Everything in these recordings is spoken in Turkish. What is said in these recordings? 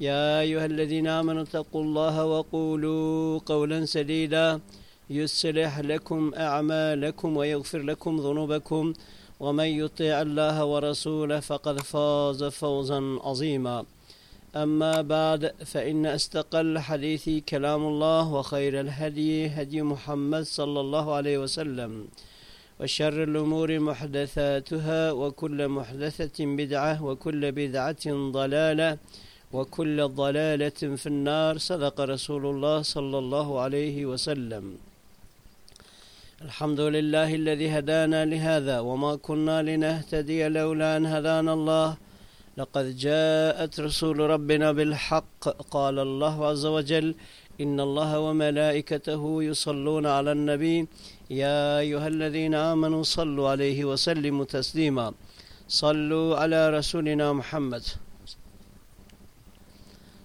يا أيها الذين آمنوا اتقوا الله وقولوا قولا سديدا يصلح لكم أعمالكم ويغفر لكم ذنوبكم ومن يطيع الله ورسوله فقد فاز فوزا عظيما. أما بعد فإن أستقل الحديث كلام الله وخير الهدي هدي محمد صلى الله عليه وسلم وشر الأمور محدثاتها وكل محدثة بدعة وكل بدعة ضلالة وكل ضلالة في النار صدق رسول الله صلى الله عليه وسلم. الحمد لله الذي هدانا لهذا وما كنا لنهتدي لولا أن هدانا الله. لقد جاءت رسول ربنا بالحق قال الله عز وجل إن الله وملائكته يصلون على النبي يا أيها الذين آمنوا صلوا عليه وسلموا تسليما. صلوا على رسولنا محمد.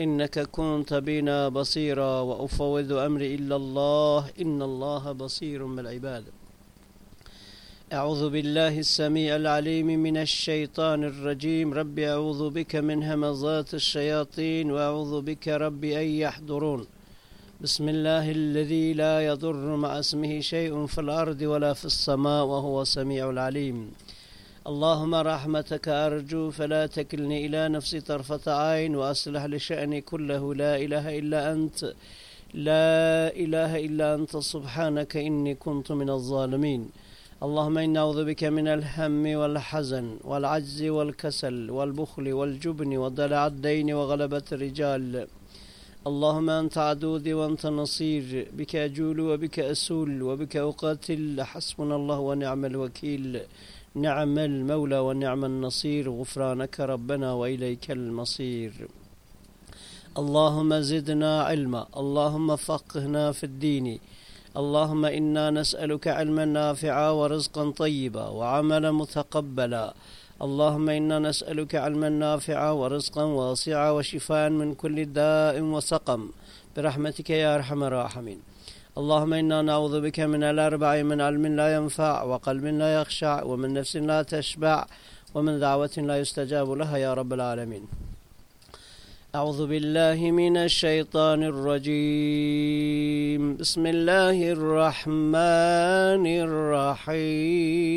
إنك كنت بنا بصيرا وأفوض أمري إلا الله. إن الله بصير بالعباد. أعوذ بالله السميع العليم من الشيطان الرجيم. رب أعوذ بك من همزات الشياطين وأعوذ بك رب أن يحضرون. بسم الله الذي لا يضر مع اسمه شيء في الأرض ولا في السماء وهو السميع العليم. اللهم رحمتك أرجو فلا تكلني إلى نفسي طرفة عين وأصلح لشأني كله. لا إله إلا أنت لا إله إلا أنت. سبحانك إني كنت من الظالمين. اللهم إنا أعوذ بك من الهم والحزن والعجز والكسل والبخل والجبن وضلع الدين وغلبة الرجال. اللهم أنت عدودي وأنت نصير. بك أجول وبك أسول وبك أقاتل. حسبنا الله ونعم الوكيل. نعم المولى ونعم النصير غفرانك ربنا وإليك المصير. اللهم زدنا علما اللهم فقهنا في الدين. اللهم إنا نسألك علما نافعا ورزقا طيبا وعملا متقبلا. اللهم إنا نسألك علما نافعا ورزقا واسعا وشفاء من كل داء وسقم. برحمتك يا أرحم الراحمين. اللهم إنا نعوذ بك من الأربع من علم لا ينفع وقلب لا يخشع ومن نفس لا تشبع ومن دعوة لا يستجاب لها يا رب العالمين. أعوذ بالله من الشيطان الرجيم. بسم الله الرحمن الرحيم.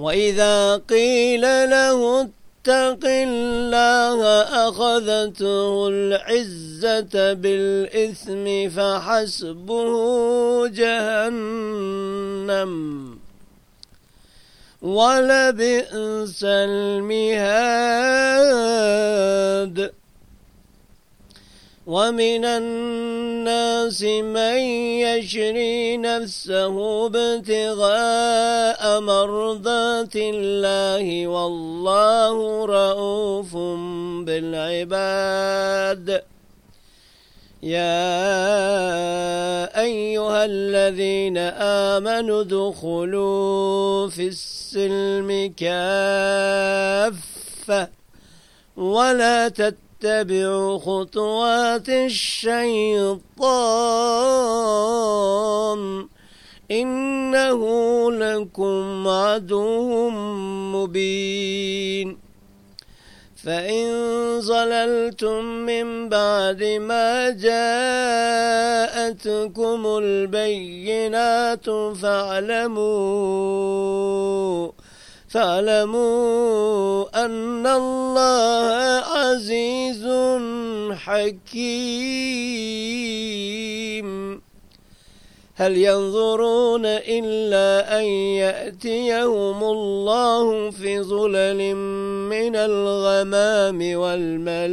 وإذا قيل له اتق الله أخذته العزة بالإثم فحسبه جهنم ولبئس المهاد ومن الناس من يشري نفسه ابتغاء مرضات الله والله رؤوف بالعباد. يا أيها الذين آمنوا ادخلوا في السلم كافة ولا تتبعوا اتبعوا خطوات الشيطان إنه لكم عدو مبين فإن ظللتم من بعد ما جاءتكم البينات فاعلموا فاعلموا أن الله عزيز حكيم. هل ينظرون إلا أن يأتيهم الله في ظلل من الغمام والملائكة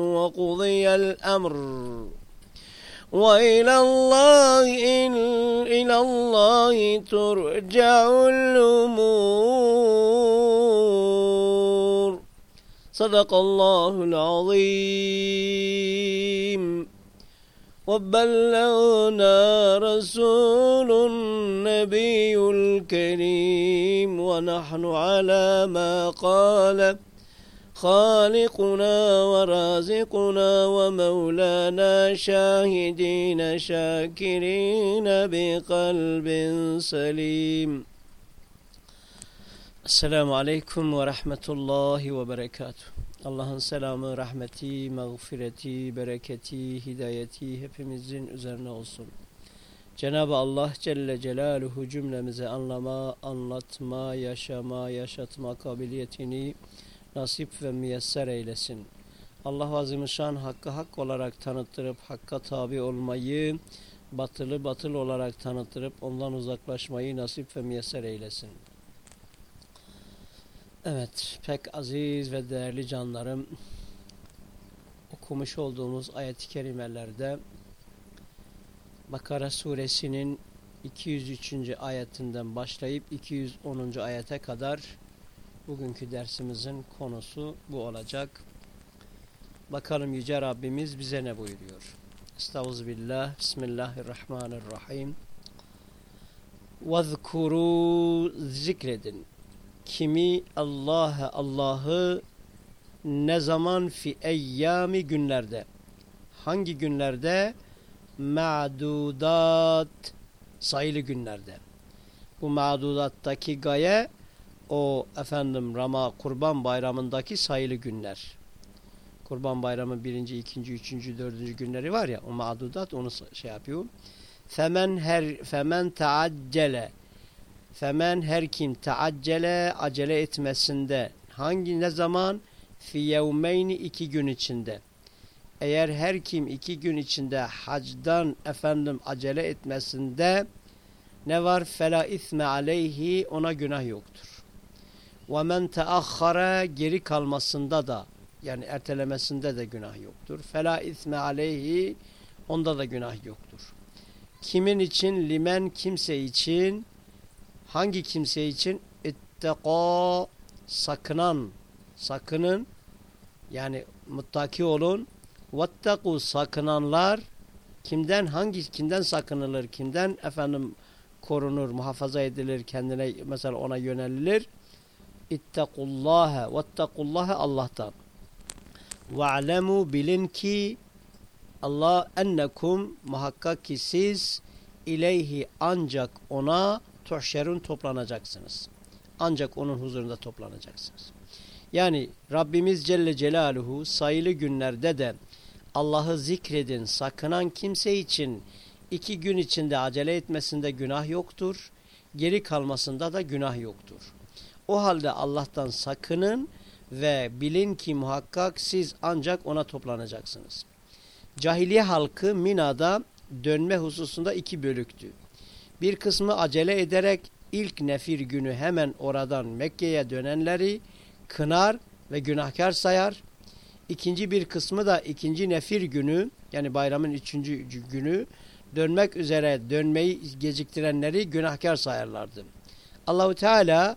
وقضي الأمر. وإلى الله إلى الله ترجع الأمور. صدق الله العظيم. وبلغنا رسول النبي الكريم ونحن على ما قال خالقنا ورازقنا ومولانا شاهدين شاكرين بقلب سليم Esselamu Aleyküm ve Rahmetullahi ve Berekatuhu. Allah'ın selamı, rahmeti, mağfireti, bereketi, hidayeti hepimizin üzerine olsun. Cenab-ı Allah Celle Celaluhu cümlemize anlama, anlatma, yaşama, yaşatma kabiliyetini nasip ve müyesser eylesin. Allah Azimüşşan hakkı hak olarak tanıttırıp hakka tabi olmayı, batılı batıl olarak tanıttırıp ondan uzaklaşmayı nasip ve müyesser eylesin. Evet, pek aziz ve değerli canlarım, okumuş olduğumuz ayet-i kerimelerde Bakara suresinin 203. ayetinden başlayıp 210. ayete kadar Bugünkü dersimizin konusu bu olacak. Bakalım Yüce Rabbimiz bize ne buyuruyor. Estağfirullah, Bismillahirrahmanirrahim. وَذْكُرُوا zikredin. Kimi Allah'ı Allah'ı ne zaman fi eyyami günlerde. Hangi günlerde? Ma'dudat sayılı günlerde. Bu ma'dudattaki gaye o efendim Rama Kurban Bayramı'ndaki sayılı günler. Kurban Bayramı birinci, ikinci, üçüncü, dördüncü günleri var ya o mağdudat onu şey yapıyor. Femen her femen taaccele femen her kim taaccele acele etmesinde hangi ne zaman fi yevmeyni iki gün içinde eğer her kim iki gün içinde hacdan efendim acele etmesinde ne var fela isme aleyhi ona günah yoktur. Ve men teahhara geri kalmasında da yani ertelemesinde de günah yoktur. Fela isme aleyhi onda da günah yoktur. Kimin için? Limen kimse için hangi kimse için? İtteka sakınan sakının yani muttaki olun. Vettaku sakınanlar kimden hangi kimden sakınılır? Kimden efendim korunur, muhafaza edilir, kendine mesela ona yönelilir? İttakullâhe vettakullâhe Allah'tan. Ve'lemû bilin ki Allah ennekum muhakkak ki siz ileyhi ancak ona tuhşerun toplanacaksınız. Ancak onun huzurunda toplanacaksınız. Yani Rabbimiz Celle Celaluhu sayılı günlerde de Allah'ı zikredin sakınan kimse için iki gün içinde acele etmesinde günah yoktur. Geri kalmasında da günah yoktur. O halde Allah'tan sakının ve bilin ki muhakkak siz ancak ona toplanacaksınız. Cahiliye halkı Mina'da dönme hususunda iki bölüktü. Bir kısmı acele ederek ilk nefir günü hemen oradan Mekke'ye dönenleri kınar ve günahkar sayar. İkinci bir kısmı da ikinci nefir günü yani bayramın üçüncü günü dönmek üzere dönmeyi geciktirenleri günahkar sayarlardı. Allahu Teala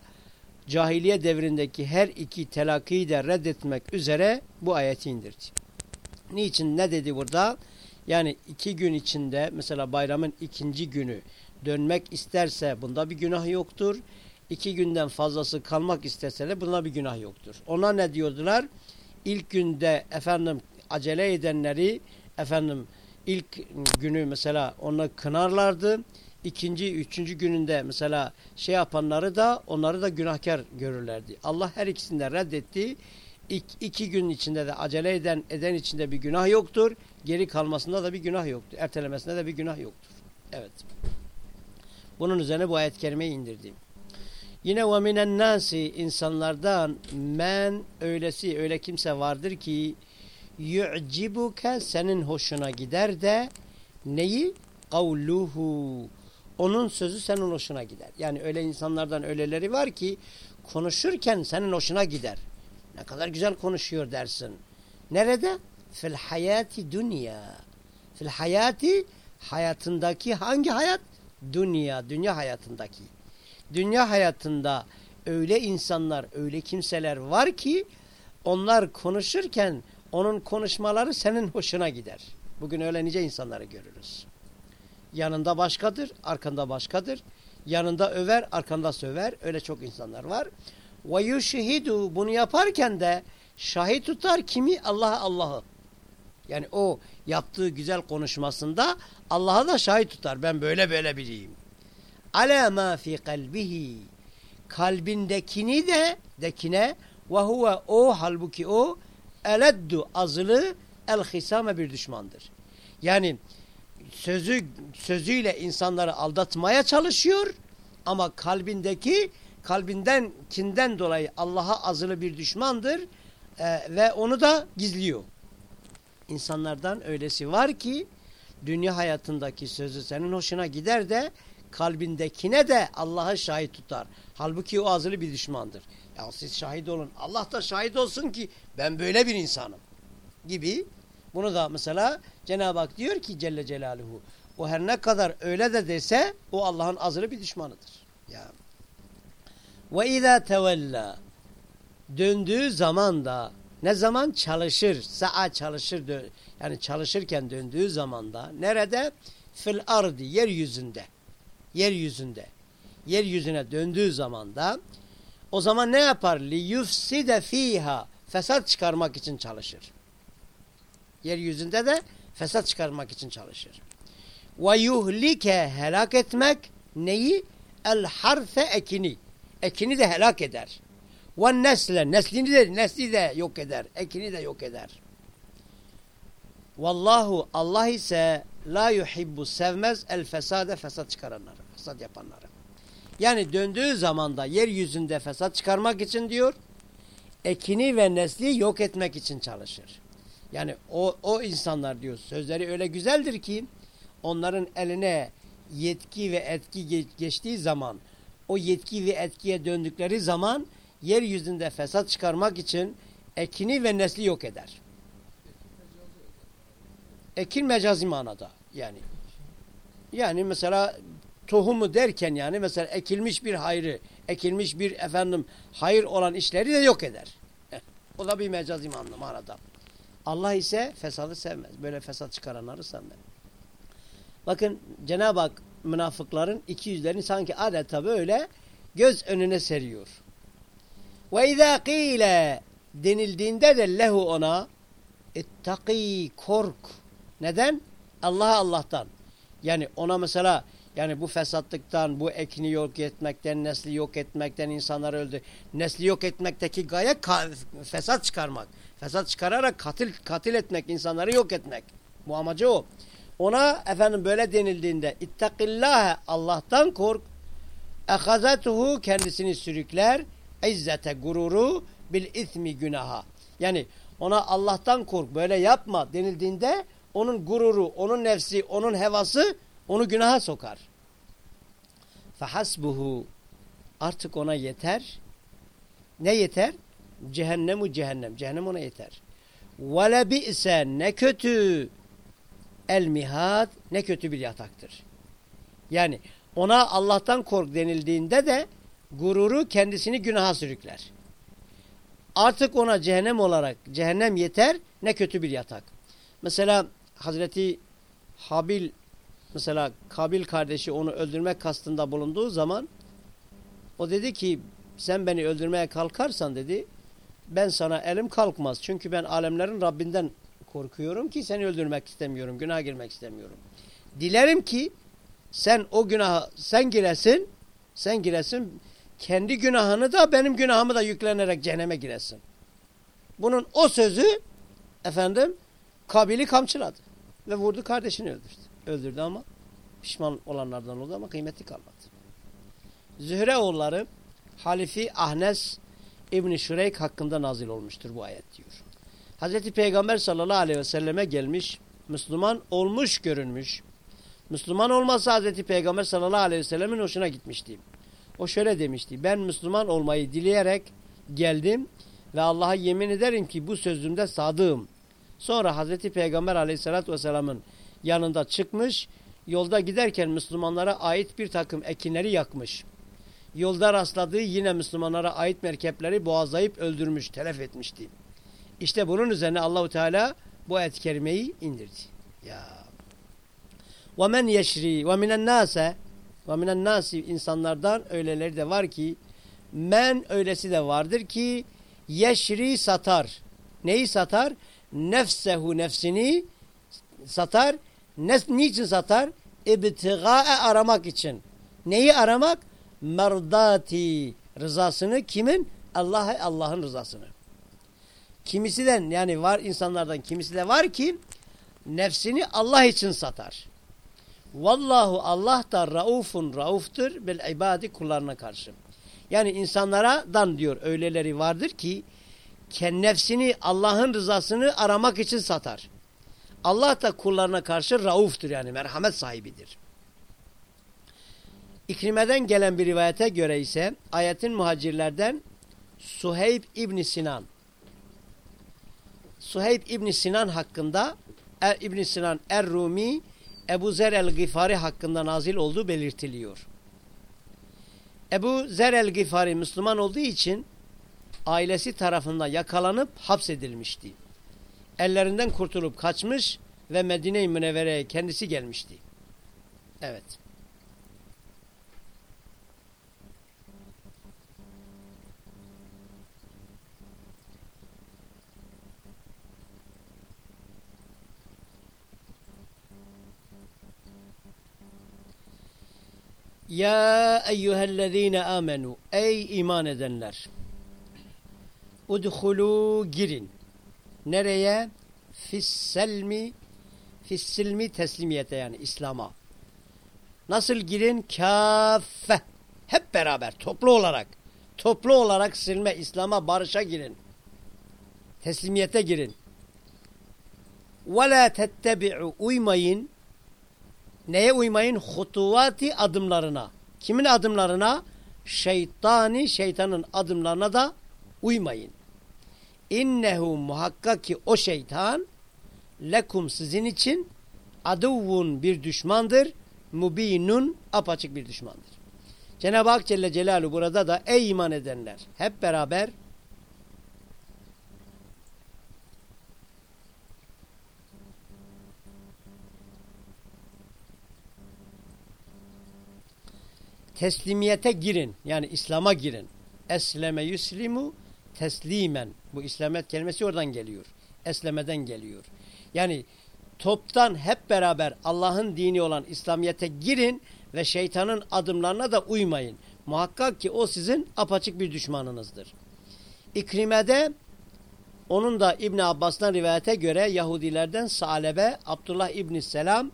cahiliye devrindeki her iki telakkiyi de reddetmek üzere bu ayeti indirdi. Niçin ne dedi burada? Yani iki gün içinde mesela bayramın ikinci günü dönmek isterse bunda bir günah yoktur. İki günden fazlası kalmak isterse bunda bir günah yoktur. Ona ne diyordular? İlk günde efendim acele edenleri efendim ilk günü mesela onu kınarlardı. İkinci, üçüncü gününde mesela şey yapanları da onları da günahkar görürlerdi. Allah her ikisini de reddetti. İk, iki gün içinde de acele eden eden içinde bir günah yoktur. Geri kalmasında da bir günah yoktur. Ertelemesinde de bir günah yoktur. Evet. Bunun üzerine bu ayet-i kerimeyi indirdim. Yine ve minen nasi insanlardan men öylesi öyle kimse vardır ki yu'cibuke senin hoşuna gider de neyi? Kavluhu. Onun sözü senin hoşuna gider. Yani öyle insanlardan öyleleri var ki konuşurken senin hoşuna gider. Ne kadar güzel konuşuyor dersin. Nerede? Fil hayati dünya. Fil hayati hayatındaki hangi hayat? Dünya, dünya hayatındaki. Dünya hayatında öyle insanlar, öyle kimseler var ki onlar konuşurken onun konuşmaları senin hoşuna gider. Bugün öyle nice insanları görürüz. Yanında başkadır, arkanda başkadır. Yanında över, arkanda söver. Öyle çok insanlar var. Ve yuşhidu bunu yaparken de şahit tutar kimi? Allah'ı Allah'ı. Yani o yaptığı güzel konuşmasında Allah'a da şahit tutar. Ben böyle böyle bileyim. Ala ma fi kalbihi. Kalbindekini de dekine ve huve o halbuki o eleddu azılı el hisame bir düşmandır. Yani sözü sözüyle insanları aldatmaya çalışıyor ama kalbindeki kalbinden kinden dolayı Allah'a azılı bir düşmandır e, ve onu da gizliyor. İnsanlardan öylesi var ki dünya hayatındaki sözü senin hoşuna gider de kalbindekine de Allah'ı şahit tutar. Halbuki o azılı bir düşmandır. Ya siz şahit olun. Allah da şahit olsun ki ben böyle bir insanım. Gibi. Bunu da mesela Cenab-ı Hak diyor ki Celle Celaluhu o her ne kadar öyle de dese o Allah'ın azılı bir düşmanıdır. Ya. Ve izâ tevella döndüğü zaman da ne zaman çalışır, saat çalışır yani çalışırken döndüğü zaman da nerede? Fil ardi yeryüzünde. Yeryüzünde. Yeryüzüne döndüğü zaman da o zaman ne yapar? Li yufside fiha fesat çıkarmak için çalışır. Yeryüzünde de fesat çıkarmak için çalışır. Ve yuhlike helak etmek neyi? El harfe ekini. Ekini de helak eder. Ve nesle neslini de nesli de yok eder. Ekini de yok eder. Vallahu Allah ise la yuhibbu sevmez el fesade fesat çıkaranları, fesat yapanları. Yani döndüğü zamanda yeryüzünde fesat çıkarmak için diyor, ekini ve nesli yok etmek için çalışır. Yani o, o insanlar diyor sözleri öyle güzeldir ki onların eline yetki ve etki geçtiği zaman o yetki ve etkiye döndükleri zaman yeryüzünde fesat çıkarmak için ekini ve nesli yok eder. Ekin mecazi manada yani. Yani mesela tohumu derken yani mesela ekilmiş bir hayrı, ekilmiş bir efendim hayır olan işleri de yok eder. o da bir mecazi manada. Allah ise fesadı sevmez. Böyle fesat çıkaranları sevmez. Bakın Cenab-ı Hak münafıkların iki yüzlerini sanki adeta böyle göz önüne seriyor. Ve izâ qîle denildiğinde de lehu ona ittaki kork. Neden? Allah'a Allah'tan. Yani ona mesela yani bu fesatlıktan, bu ekini yok etmekten, nesli yok etmekten insanlar öldü. Nesli yok etmekteki gaye fesat çıkarmak. Fesat çıkararak katil, katil etmek, insanları yok etmek. Bu amacı o. Ona efendim böyle denildiğinde ittakillâhe Allah'tan kork. Ehazatuhu kendisini sürükler. İzzete gururu bil ismi günaha. Yani ona Allah'tan kork böyle yapma denildiğinde onun gururu, onun nefsi, onun hevası onu günaha sokar. Fehasbuhu artık ona yeter. Ne yeter? Cehennemu cehennem. Cehennem ona yeter. Ve lebi'se ne kötü el mihad ne kötü bir yataktır. Yani ona Allah'tan kork denildiğinde de gururu kendisini günaha sürükler. Artık ona cehennem olarak cehennem yeter ne kötü bir yatak. Mesela Hazreti Habil mesela Kabil kardeşi onu öldürmek kastında bulunduğu zaman o dedi ki sen beni öldürmeye kalkarsan dedi ben sana elim kalkmaz. Çünkü ben alemlerin Rabbinden korkuyorum ki seni öldürmek istemiyorum. Günah girmek istemiyorum. Dilerim ki sen o günaha sen giresin sen giresin kendi günahını da benim günahımı da yüklenerek cehenneme giresin. Bunun o sözü efendim Kabil'i kamçıladı. Ve vurdu kardeşini öldürdü. Öldürdü ama pişman olanlardan oldu ama kıymeti kalmadı. Zühre oğulları Halifi Ahnes İbni Şureyk hakkında nazil olmuştur bu ayet diyor. Hazreti Peygamber sallallahu aleyhi ve selleme gelmiş, Müslüman olmuş görünmüş. Müslüman olmasa Hazreti Peygamber sallallahu aleyhi ve sellemin hoşuna gitmişti. O şöyle demişti, ben Müslüman olmayı dileyerek geldim ve Allah'a yemin ederim ki bu sözümde sadığım. Sonra Hazreti Peygamber aleyhissalatü vesselamın yanında çıkmış, yolda giderken Müslümanlara ait bir takım ekinleri yakmış. Yolda rastladığı yine Müslümanlara ait merkepleri boğazlayıp öldürmüş, telef etmişti. İşte bunun üzerine Allahu Teala bu ayet-i kerimeyi indirdi. Ya. Ve men yeşri ve minen nase ve minen nasi insanlardan öyleleri de var ki men öylesi de vardır ki yeşri satar. Neyi satar? Nefsehu nefsini satar. Nes, niçin satar? İbtigâe aramak için. Neyi aramak? Merdati rızasını kimin? Allah'a Allah'ın rızasını. Kimisi de yani var insanlardan kimisi de var ki nefsini Allah için satar. Vallahu Allah da raufun rauftur bil ibadi kullarına karşı. Yani insanlardan diyor öyleleri vardır ki nefsini Allah'ın rızasını aramak için satar. Allah da kullarına karşı rauftur yani merhamet sahibidir. İkrimeden gelen bir rivayete göre ise ayetin muhacirlerden Suheyb İbni Sinan Suheyb İbni Sinan hakkında er, İbni Sinan Er-Rumi Ebu Zer el-Gifari hakkında nazil olduğu belirtiliyor. Ebu Zer el-Gifari Müslüman olduğu için ailesi tarafından yakalanıp hapsedilmişti. Ellerinden kurtulup kaçmış ve Medine-i Münevvere'ye kendisi gelmişti. Evet. Ya eyyühellezine amenu ey iman edenler. Udhulu girin. Nereye? Fisselmi fissilmi teslimiyete yani İslam'a. Nasıl girin? Kaffe hep beraber toplu olarak. Toplu olarak silme İslam'a barışa girin. Teslimiyete girin. Ve la tettebi'u uymayın Neye uymayın? Hutuvati adımlarına. Kimin adımlarına? Şeytani, şeytanın adımlarına da uymayın. İnnehu muhakkak ki o şeytan lekum sizin için aduvun bir düşmandır. Mubinun apaçık bir düşmandır. Cenab-ı Hak Celle Celaluhu burada da ey iman edenler hep beraber teslimiyete girin. Yani İslam'a girin. Esleme yuslimu teslimen. Bu İslamet kelimesi oradan geliyor. Eslemeden geliyor. Yani toptan hep beraber Allah'ın dini olan İslamiyet'e girin ve şeytanın adımlarına da uymayın. Muhakkak ki o sizin apaçık bir düşmanınızdır. İkrime'de onun da İbn Abbas'tan rivayete göre Yahudilerden Salebe, Abdullah İbni Selam,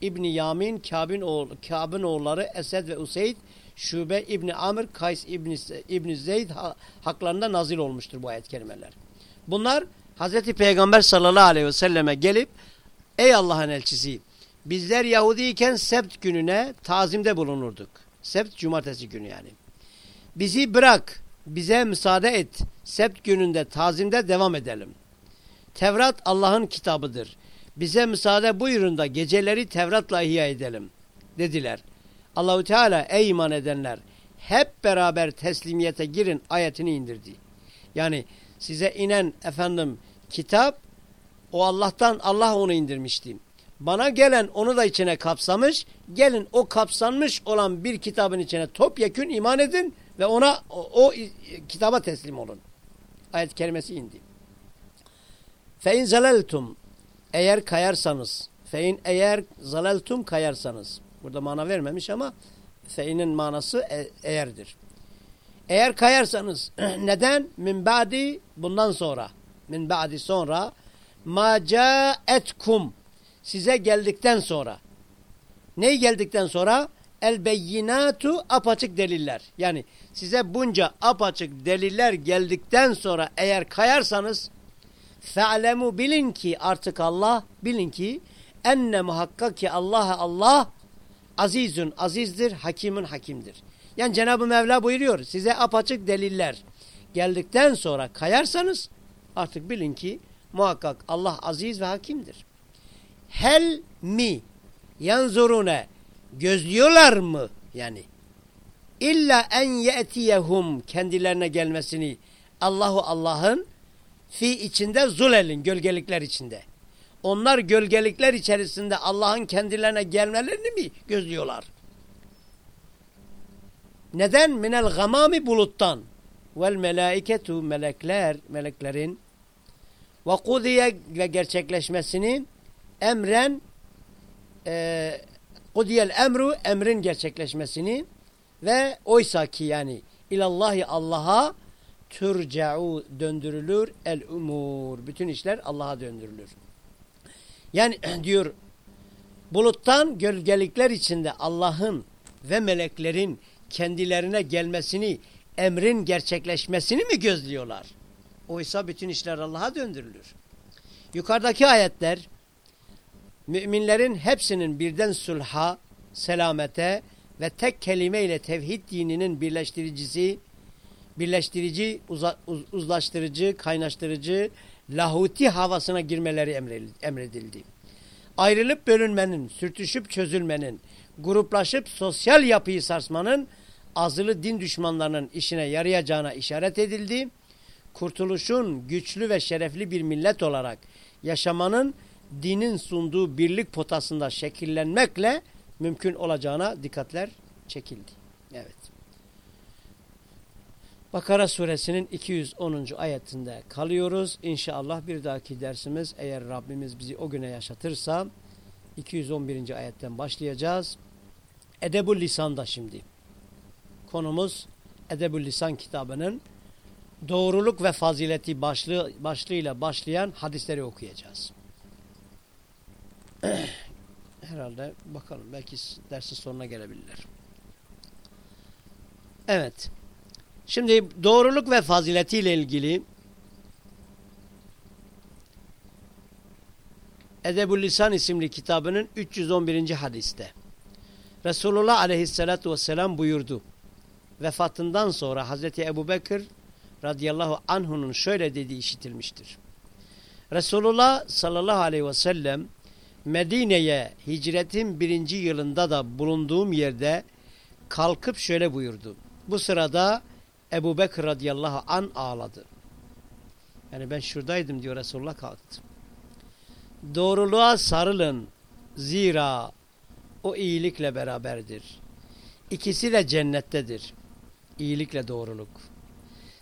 İbni Yamin, Kâb'ın oğlu, Kâb'ın oğulları Esed ve Useyd, Şube İbni Amr, Kays İbni, İbni Zeyd haklarında nazil olmuştur bu ayet kelimeler. Bunlar Hazreti Peygamber sallallahu aleyhi ve selleme gelip ey Allah'ın elçisi bizler Yahudiyken sebt gününe tazimde bulunurduk. Sebt cumartesi günü yani. Bizi bırak bize müsaade et. Sebt gününde tazimde devam edelim. Tevrat Allah'ın kitabıdır. Bize müsaade buyurun da geceleri Tevrat'la ihya edelim. Dediler. Allahu Teala ey iman edenler hep beraber teslimiyete girin ayetini indirdi. Yani size inen efendim kitap o Allah'tan Allah onu indirmişti. Bana gelen onu da içine kapsamış. Gelin o kapsanmış olan bir kitabın içine topyekün iman edin ve ona o, o kitaba teslim olun. Ayet kelimesi indi. Fe in zeleltum eğer kayarsanız fein eğer zaleltum kayarsanız burada mana vermemiş ama feinin manası e, eğerdir. Eğer kayarsanız neden? Min ba'di bundan sonra min ba'di sonra ma caetkum size geldikten sonra neyi geldikten sonra el beyinatu apaçık deliller. Yani size bunca apaçık deliller geldikten sonra eğer kayarsanız fe'lemu bilin ki artık Allah bilin ki enne muhakkak ki Allah Allah azizun azizdir, hakimun hakimdir. Yani Cenab-ı Mevla buyuruyor size apaçık deliller geldikten sonra kayarsanız artık bilin ki muhakkak Allah aziz ve hakimdir. Hel mi yanzurune gözlüyorlar mı yani illa en ye'tiyehum kendilerine gelmesini Allahu Allah'ın fi içinde zulelin gölgelikler içinde. Onlar gölgelikler içerisinde Allah'ın kendilerine gelmelerini mi gözlüyorlar? Neden? Minel gamami buluttan. Vel melaiketu melekler, meleklerin ve kudiye ve gerçekleşmesini emren e, kudiyel emru emrin gerçekleşmesini ve oysa ki yani ilallahi Allah'a türca'u döndürülür el umur. Bütün işler Allah'a döndürülür. Yani diyor buluttan gölgelikler içinde Allah'ın ve meleklerin kendilerine gelmesini, emrin gerçekleşmesini mi gözlüyorlar? Oysa bütün işler Allah'a döndürülür. Yukarıdaki ayetler müminlerin hepsinin birden sulha, selamete ve tek kelimeyle tevhid dininin birleştiricisi, birleştirici, uzlaştırıcı, kaynaştırıcı, lahuti havasına girmeleri emredildi. Ayrılıp bölünmenin, sürtüşüp çözülmenin, gruplaşıp sosyal yapıyı sarsmanın azılı din düşmanlarının işine yarayacağına işaret edildi. Kurtuluşun güçlü ve şerefli bir millet olarak yaşamanın dinin sunduğu birlik potasında şekillenmekle mümkün olacağına dikkatler çekildi. Evet. Bakara suresinin 210. ayetinde kalıyoruz. İnşallah bir dahaki dersimiz eğer Rabbimiz bizi o güne yaşatırsa 211. ayetten başlayacağız. Edebul Lisan'da şimdi. Konumuz Edebul Lisan kitabının doğruluk ve fazileti başlığı, başlığıyla başlayan hadisleri okuyacağız. Herhalde bakalım belki dersin sonuna gelebilirler. Evet. Şimdi doğruluk ve faziletiyle ilgili Edebül Lisan isimli kitabının 311. hadiste Resulullah aleyhissalatu vesselam buyurdu. Vefatından sonra Hazreti Ebu Bekir radıyallahu anh'unun şöyle dediği işitilmiştir. Resulullah sallallahu aleyhi ve sellem Medine'ye hicretin birinci yılında da bulunduğum yerde kalkıp şöyle buyurdu. Bu sırada Ebu Bekir radıyallahu an ağladı. Yani ben şuradaydım diyor Resulullah kalktı. Doğruluğa sarılın zira o iyilikle beraberdir. İkisi de cennettedir. İyilikle doğruluk.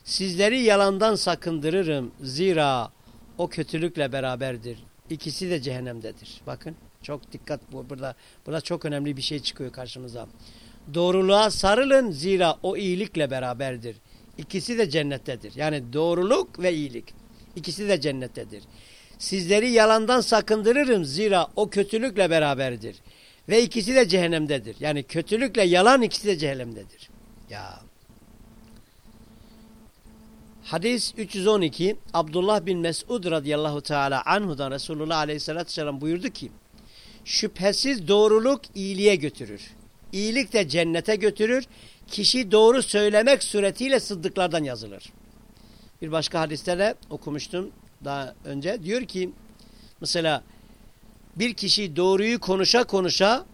Sizleri yalandan sakındırırım. Zira o kötülükle beraberdir. İkisi de cehennemdedir. Bakın çok dikkat bu burada burada çok önemli bir şey çıkıyor karşımıza. Doğruluğa sarılın zira o iyilikle beraberdir. İkisi de cennettedir. Yani doğruluk ve iyilik. İkisi de cennettedir. Sizleri yalandan sakındırırım zira o kötülükle beraberdir. Ve ikisi de cehennemdedir. Yani kötülükle yalan ikisi de cehennemdedir. Ya. Hadis 312 Abdullah bin Mesud radıyallahu teala anhudan Resulullah aleyhissalatü vesselam buyurdu ki Şüphesiz doğruluk iyiliğe götürür. İyilik de cennete götürür. Kişi doğru söylemek suretiyle sıddıklardan yazılır. Bir başka hadiste de okumuştum daha önce. Diyor ki mesela bir kişi doğruyu konuşa konuşa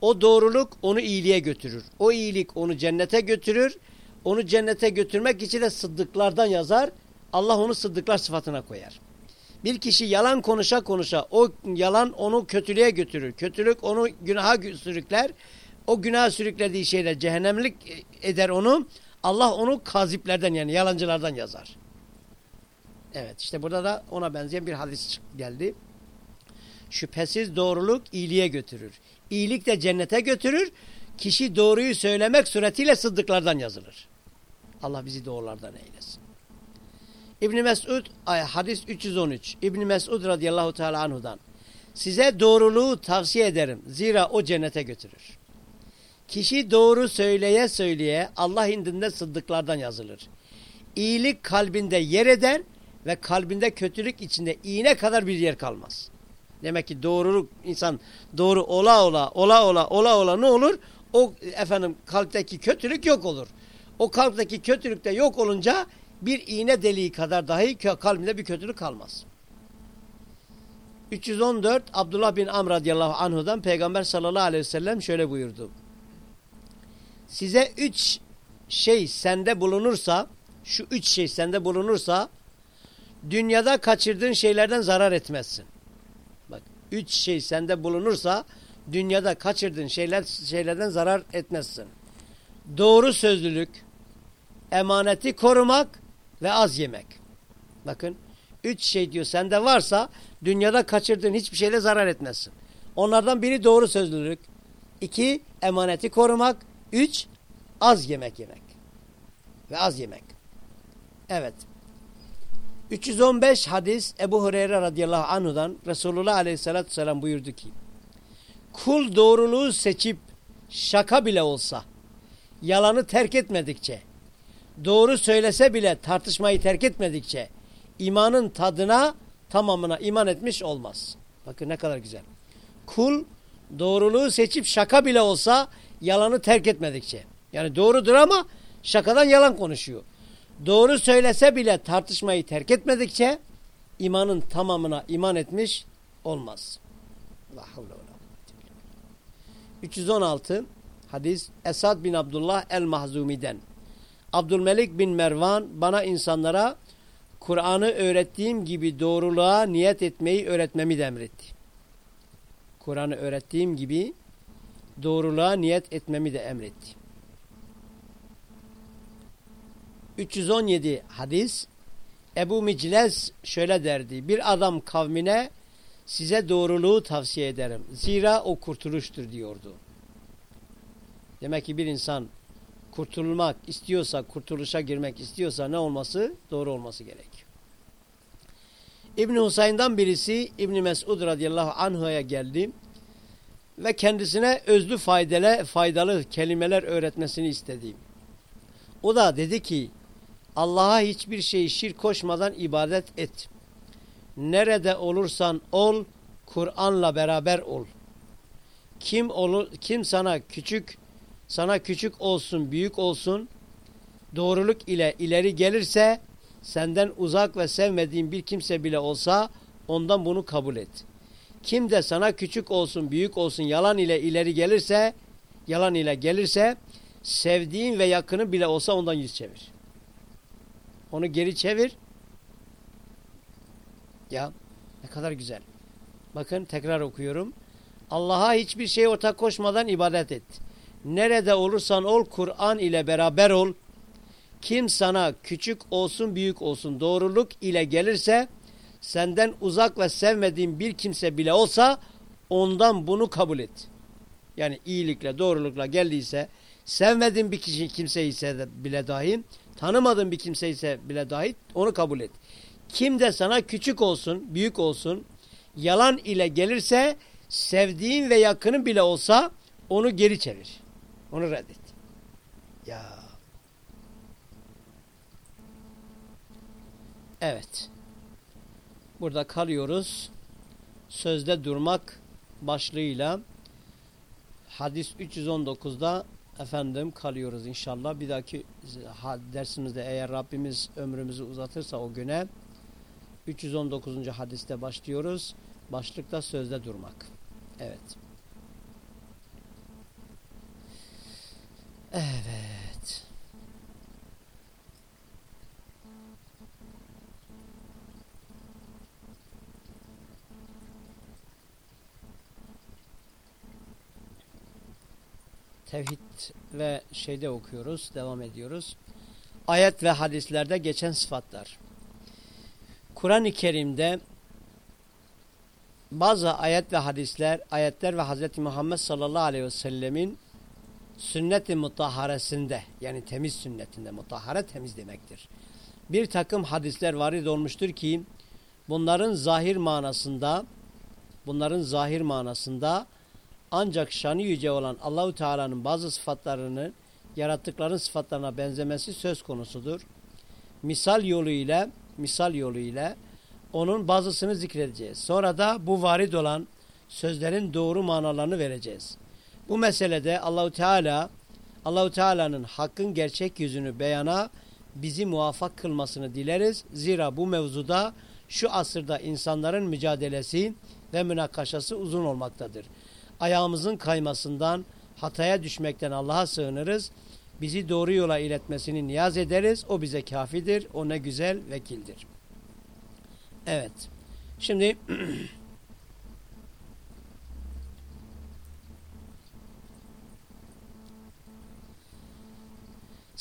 o doğruluk onu iyiliğe götürür. O iyilik onu cennete götürür. Onu cennete götürmek için de sıddıklardan yazar. Allah onu sıddıklar sıfatına koyar. Bir kişi yalan konuşa konuşa o yalan onu kötülüğe götürür. Kötülük onu günaha sürükler. O günah sürüklediği şeyler cehennemlik eder onu. Allah onu kaziplerden yani yalancılardan yazar. Evet işte burada da ona benzeyen bir hadis geldi. Şüphesiz doğruluk iyiliğe götürür. İyilik de cennete götürür. Kişi doğruyu söylemek suretiyle sıddıklardan yazılır. Allah bizi doğrulardan eylesin. İbni Mesud hadis 313 İbni Mesud radıyallahu teala anhudan size doğruluğu tavsiye ederim. Zira o cennete götürür. Kişi doğru söyleye söyleye Allah indinde sıddıklardan yazılır. İyilik kalbinde yer eder ve kalbinde kötülük içinde iğne kadar bir yer kalmaz. Demek ki doğruluk insan doğru ola ola ola ola ola ola ne olur? O efendim kalpteki kötülük yok olur. O kalpteki kötülük de yok olunca bir iğne deliği kadar dahi kalbinde bir kötülük kalmaz. 314 Abdullah bin Amr radıyallahu anhudan Peygamber sallallahu aleyhi ve sellem şöyle buyurdu. Size üç şey sende bulunursa, şu üç şey sende bulunursa, dünyada kaçırdığın şeylerden zarar etmezsin. Bak, üç şey sende bulunursa, dünyada kaçırdığın şeyler şeylerden zarar etmezsin. Doğru sözlülük, emaneti korumak ve az yemek. Bakın, üç şey diyor sende varsa, dünyada kaçırdığın hiçbir şeyle zarar etmezsin. Onlardan biri doğru sözlülük, iki emaneti korumak, üç az yemek yemek ve az yemek. Evet. 315 hadis Ebu Hureyre radıyallahu anhudan Resulullah aleyhissalatü vesselam buyurdu ki kul doğruluğu seçip şaka bile olsa yalanı terk etmedikçe doğru söylese bile tartışmayı terk etmedikçe imanın tadına tamamına iman etmiş olmaz. Bakın ne kadar güzel. Kul doğruluğu seçip şaka bile olsa yalanı terk etmedikçe. Yani doğrudur ama şakadan yalan konuşuyor. Doğru söylese bile tartışmayı terk etmedikçe imanın tamamına iman etmiş olmaz. 316 hadis Esad bin Abdullah el-Mahzumi'den. Abdülmelik bin Mervan bana insanlara Kur'an'ı öğrettiğim gibi doğruluğa niyet etmeyi öğretmemi de emretti. Kur'an'ı öğrettiğim gibi doğruluğa niyet etmemi de emretti. 317 hadis Ebu Micles şöyle derdi. Bir adam kavmine size doğruluğu tavsiye ederim. Zira o kurtuluştur diyordu. Demek ki bir insan kurtulmak istiyorsa, kurtuluşa girmek istiyorsa ne olması? Doğru olması gerek. İbni Husayn'dan birisi İbni Mesud radıyallahu anh'a geldi ve kendisine özlü faydalı, faydalı kelimeler öğretmesini istedi. O da dedi ki Allah'a hiçbir şeyi şirk koşmadan ibadet et. Nerede olursan ol, Kur'an'la beraber ol. Kim olur, kim sana küçük, sana küçük olsun, büyük olsun, doğruluk ile ileri gelirse, senden uzak ve sevmediğin bir kimse bile olsa, ondan bunu kabul et. Kim de sana küçük olsun, büyük olsun, yalan ile ileri gelirse, yalan ile gelirse, sevdiğin ve yakını bile olsa ondan yüz çevir. Onu geri çevir. Ya ne kadar güzel. Bakın tekrar okuyorum. Allah'a hiçbir şey ortak koşmadan ibadet et. Nerede olursan ol Kur'an ile beraber ol. Kim sana küçük olsun büyük olsun doğruluk ile gelirse senden uzak ve sevmediğin bir kimse bile olsa ondan bunu kabul et. Yani iyilikle doğrulukla geldiyse sevmediğin bir kişi kimse ise bile dahi tanımadığın bir kimse ise bile dahi onu kabul et. Kim de sana küçük olsun büyük olsun yalan ile gelirse sevdiğin ve yakının bile olsa onu geri çevir. Onu reddet. Ya. Evet. Burada kalıyoruz. Sözde durmak başlığıyla hadis 319'da efendim kalıyoruz inşallah. Bir dahaki dersimizde eğer Rabbimiz ömrümüzü uzatırsa o güne 319. hadiste başlıyoruz. Başlıkta sözde durmak. Evet. Evet. Tevhid ve şeyde okuyoruz, devam ediyoruz. Ayet ve hadislerde geçen sıfatlar. Kur'an-ı Kerim'de bazı ayet ve hadisler, ayetler ve Hz. Muhammed sallallahu aleyhi ve sellemin sünnet-i mutahharesinde yani temiz sünnetinde mutahhare temiz demektir. Bir takım hadisler varid olmuştur ki bunların zahir manasında bunların zahir manasında ancak şanı yüce olan Allahu Teala'nın bazı sıfatlarını yarattıkların sıfatlarına benzemesi söz konusudur. Misal yolu ile misal yolu ile onun bazısını zikredeceğiz. Sonra da bu varid olan sözlerin doğru manalarını vereceğiz. Bu meselede Allahu Teala Allahu Teala'nın hakkın gerçek yüzünü beyana bizi muvaffak kılmasını dileriz. Zira bu mevzuda şu asırda insanların mücadelesi ve münakaşası uzun olmaktadır. Ayağımızın kaymasından, hataya düşmekten Allah'a sığınırız. Bizi doğru yola iletmesini niyaz ederiz. O bize kafidir. O ne güzel vekildir. Evet. Şimdi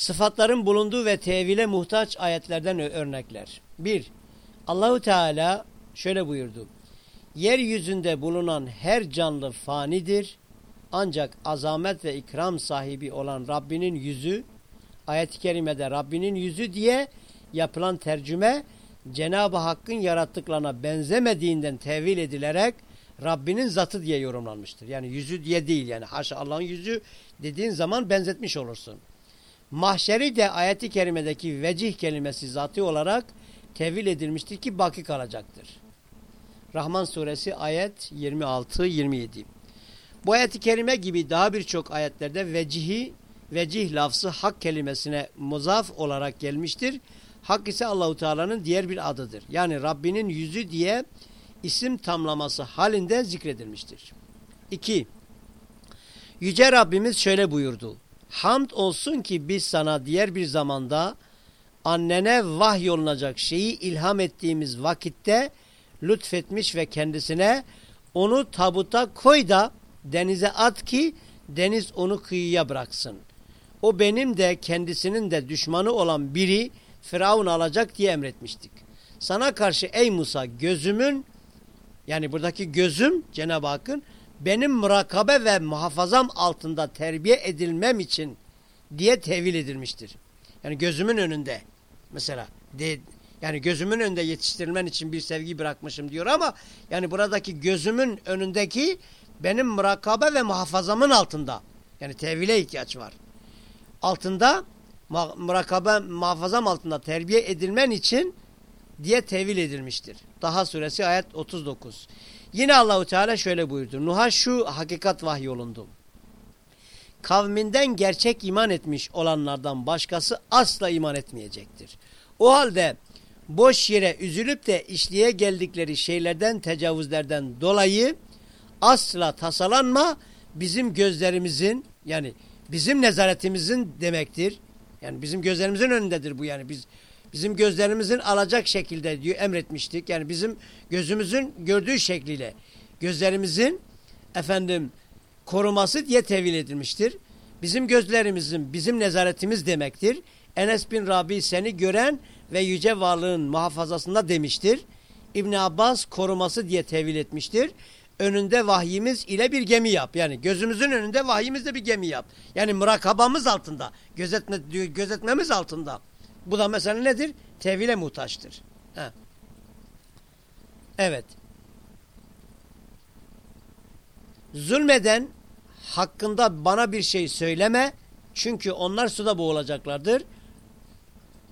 sıfatların bulunduğu ve tevile muhtaç ayetlerden örnekler. 1. Allahu Teala şöyle buyurdu. Yeryüzünde bulunan her canlı fanidir. Ancak azamet ve ikram sahibi olan Rabbinin yüzü, ayet-i kerimede Rabbinin yüzü diye yapılan tercüme, Cenab-ı Hakk'ın yarattıklarına benzemediğinden tevil edilerek Rabbinin zatı diye yorumlanmıştır. Yani yüzü diye değil yani haşa Allah'ın yüzü dediğin zaman benzetmiş olursun. Mahşeri de ayeti kerimedeki vecih kelimesi zatı olarak tevil edilmiştir ki baki kalacaktır. Rahman suresi ayet 26-27. Bu ayet-i kerime gibi daha birçok ayetlerde vecihi, vecih lafzı hak kelimesine muzaf olarak gelmiştir. Hak ise Allahu Teala'nın diğer bir adıdır. Yani Rabbinin yüzü diye isim tamlaması halinde zikredilmiştir. 2. Yüce Rabbimiz şöyle buyurdu. Hamd olsun ki biz sana diğer bir zamanda annene vahyolunacak şeyi ilham ettiğimiz vakitte lütfetmiş ve kendisine onu tabuta koy da denize at ki deniz onu kıyıya bıraksın. O benim de kendisinin de düşmanı olan biri Firavun alacak diye emretmiştik. Sana karşı ey Musa gözümün yani buradaki gözüm Cenab-ı Hakk'ın benim murakabe ve muhafazam altında terbiye edilmem için diye tevil edilmiştir. Yani gözümün önünde mesela de, yani gözümün önünde yetiştirilmen için bir sevgi bırakmışım diyor ama yani buradaki gözümün önündeki benim murakabe ve muhafazamın altında. Yani tevhile ihtiyaç var. Altında murakabe muhafazam altında terbiye edilmen için diye tevil edilmiştir. Daha suresi ayet 39. Yine Allahu Teala şöyle buyurdu. Nuh'a şu hakikat vahyolundu. Kavminden gerçek iman etmiş olanlardan başkası asla iman etmeyecektir. O halde boş yere üzülüp de işliğe geldikleri şeylerden, tecavüzlerden dolayı asla tasalanma bizim gözlerimizin yani bizim nezaretimizin demektir. Yani bizim gözlerimizin önündedir bu yani biz bizim gözlerimizin alacak şekilde diyor emretmiştik. Yani bizim gözümüzün gördüğü şekliyle gözlerimizin efendim koruması diye tevil edilmiştir. Bizim gözlerimizin bizim nezaretimiz demektir. Enes bin Rabi seni gören ve yüce varlığın muhafazasında demiştir. İbn Abbas koruması diye tevil etmiştir. Önünde vahyimiz ile bir gemi yap. Yani gözümüzün önünde vahyimizle bir gemi yap. Yani mürakabamız altında, gözetme, gözetmemiz altında. Bu da mesela nedir? Tevile muhtaçtır. He. Evet. Zulmeden hakkında bana bir şey söyleme. Çünkü onlar suda boğulacaklardır.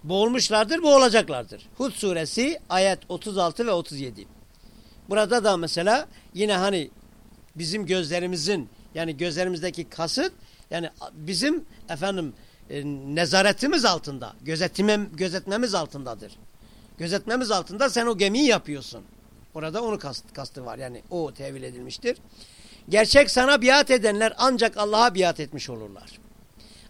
Boğulmuşlardır, boğulacaklardır. Hud suresi ayet 36 ve 37. Burada da mesela yine hani bizim gözlerimizin yani gözlerimizdeki kasıt yani bizim efendim e, nezaretimiz altında, gözetimem, gözetmemiz altındadır. Gözetmemiz altında sen o gemiyi yapıyorsun. Orada onu kast, kastı var yani o tevil edilmiştir. Gerçek sana biat edenler ancak Allah'a biat etmiş olurlar.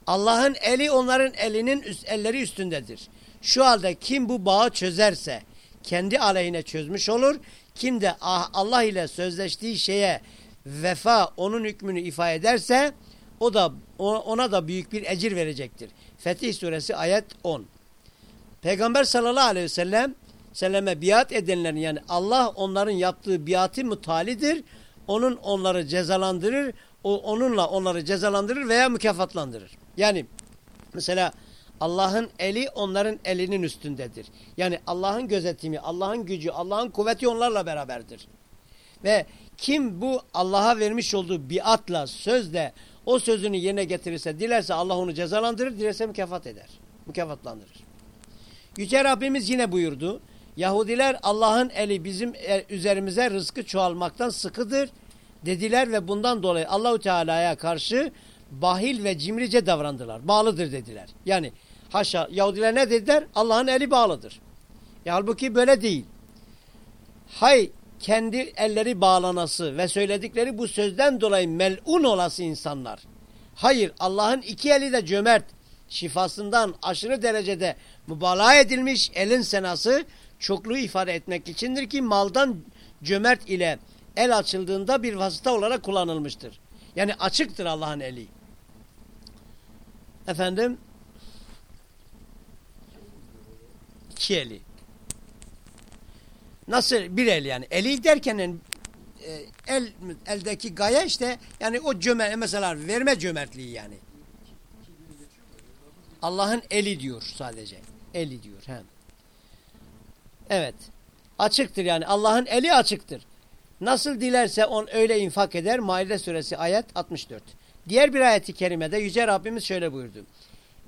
Allah'ın eli onların elinin üst, elleri üstündedir. Şu halde kim bu bağı çözerse kendi aleyhine çözmüş olur. Kim de ah, Allah ile sözleştiği şeye vefa onun hükmünü ifade ederse o da ona da büyük bir ecir verecektir. Fetih suresi ayet 10. Peygamber sallallahu aleyhi ve sellem selleme biat edenlerin yani Allah onların yaptığı biatı mutalidir. Onun onları cezalandırır. O onunla onları cezalandırır veya mükafatlandırır. Yani mesela Allah'ın eli onların elinin üstündedir. Yani Allah'ın gözetimi, Allah'ın gücü, Allah'ın kuvveti onlarla beraberdir. Ve kim bu Allah'a vermiş olduğu biatla, sözle o sözünü yerine getirirse, dilerse Allah onu cezalandırır, dilerse mükafat eder. Mükafatlandırır. Yüce Rabbimiz yine buyurdu. Yahudiler Allah'ın eli bizim e, üzerimize rızkı çoğalmaktan sıkıdır dediler ve bundan dolayı Allahu Teala'ya karşı bahil ve cimrice davrandılar. Bağlıdır dediler. Yani haşa Yahudiler ne dediler? Allah'ın eli bağlıdır. Ya, halbuki böyle değil. Hay kendi elleri bağlanası ve söyledikleri bu sözden dolayı melun olası insanlar. Hayır Allah'ın iki eli de cömert, şifasından aşırı derecede mübalağa edilmiş elin senası çokluğu ifade etmek içindir ki maldan cömert ile el açıldığında bir vasıta olarak kullanılmıştır. Yani açıktır Allah'ın eli. Efendim iki eli. Nasıl bir el yani? Eli derken e, el eldeki gaya işte yani o cömert mesela verme cömertliği yani. Allah'ın eli diyor sadece. Eli diyor. He. Evet. Açıktır yani. Allah'ın eli açıktır. Nasıl dilerse on öyle infak eder. Maide suresi ayet 64. Diğer bir ayeti kerimede Yüce Rabbimiz şöyle buyurdu.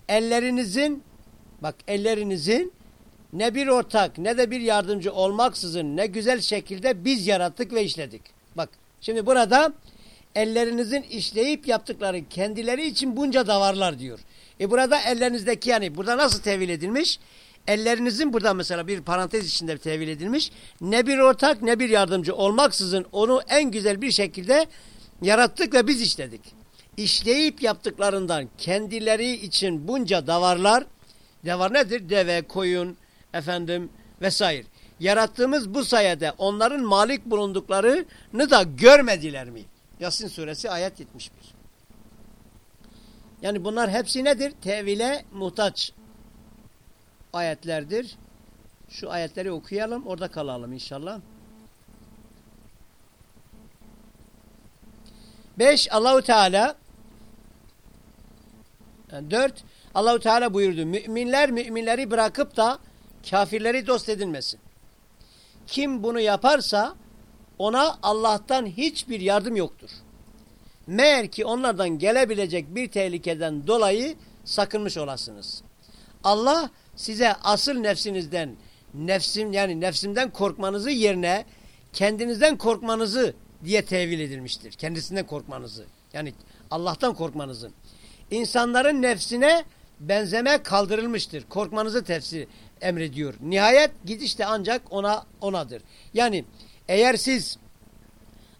Ellerinizin bak ellerinizin ne bir ortak ne de bir yardımcı olmaksızın ne güzel şekilde biz yarattık ve işledik. Bak şimdi burada ellerinizin işleyip yaptıkları kendileri için bunca davarlar diyor. E burada ellerinizdeki yani burada nasıl tevil edilmiş? Ellerinizin burada mesela bir parantez içinde tevil edilmiş. Ne bir ortak ne bir yardımcı olmaksızın onu en güzel bir şekilde yarattık ve biz işledik. İşleyip yaptıklarından kendileri için bunca davarlar, davar nedir? Deve, koyun, efendim vesaire. Yarattığımız bu sayede onların malik bulunduklarını da görmediler mi? Yasin suresi ayet 71. Yani bunlar hepsi nedir? Tevile muhtaç ayetlerdir. Şu ayetleri okuyalım, orada kalalım inşallah. 5 Allahu Teala 4 Allahu Teala buyurdu. Müminler müminleri bırakıp da kafirleri dost edinmesin. Kim bunu yaparsa ona Allah'tan hiçbir yardım yoktur. Meğer ki onlardan gelebilecek bir tehlikeden dolayı sakınmış olasınız. Allah size asıl nefsinizden nefsim yani nefsimden korkmanızı yerine kendinizden korkmanızı diye tevil edilmiştir. Kendisinden korkmanızı. Yani Allah'tan korkmanızı. İnsanların nefsine benzeme kaldırılmıştır. Korkmanızı tefsir emrediyor. Nihayet gidiş de ancak ona onadır. Yani eğer siz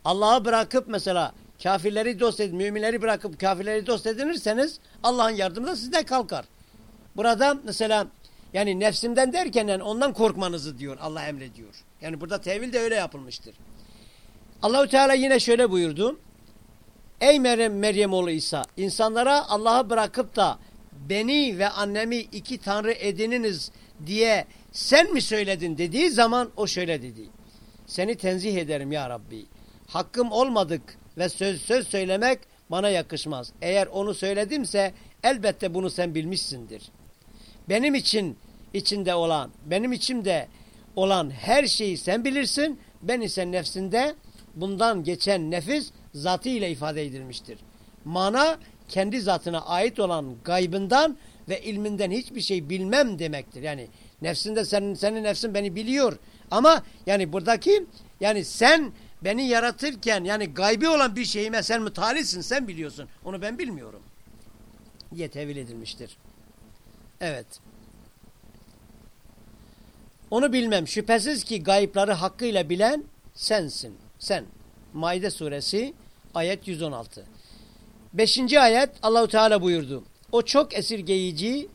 Allah'ı bırakıp mesela kafirleri dost edin, müminleri bırakıp kafirleri dost edinirseniz Allah'ın yardımı da sizden kalkar. Burada mesela yani nefsimden derken yani ondan korkmanızı diyor Allah emrediyor. Yani burada tevil de öyle yapılmıştır. Allahu Teala yine şöyle buyurdu. Ey Meryem, Meryem oğlu İsa insanlara Allah'ı bırakıp da beni ve annemi iki tanrı edininiz diye sen mi söyledin dediği zaman o şöyle dedi. Seni tenzih ederim ya Rabbi. Hakkım olmadık ve söz söz söylemek bana yakışmaz. Eğer onu söyledimse elbette bunu sen bilmişsindir. Benim için içinde olan, benim içimde olan her şeyi sen bilirsin. Ben ise nefsinde bundan geçen nefis zatı ile ifade edilmiştir. Mana kendi zatına ait olan gaybından ve ilminden hiçbir şey bilmem demektir. Yani nefsinde senin senin nefsin beni biliyor ama yani buradaki yani sen beni yaratırken yani gaybi olan bir şeyime sen mütalisin sen biliyorsun. Onu ben bilmiyorum diye tevil edilmiştir. Evet. Onu bilmem. Şüphesiz ki gayıpları hakkıyla bilen sensin. Sen. Maide suresi ayet 116. Beşinci ayet Allahu Teala buyurdu. O çok esirgeyici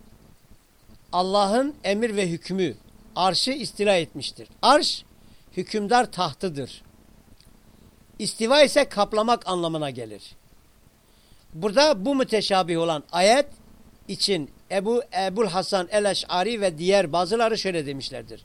Allah'ın emir ve hükmü arşı istila etmiştir. Arş hükümdar tahtıdır. İstiva ise kaplamak anlamına gelir. Burada bu müteşabih olan ayet için Ebu Ebul Hasan el-Eş'ari ve diğer bazıları şöyle demişlerdir.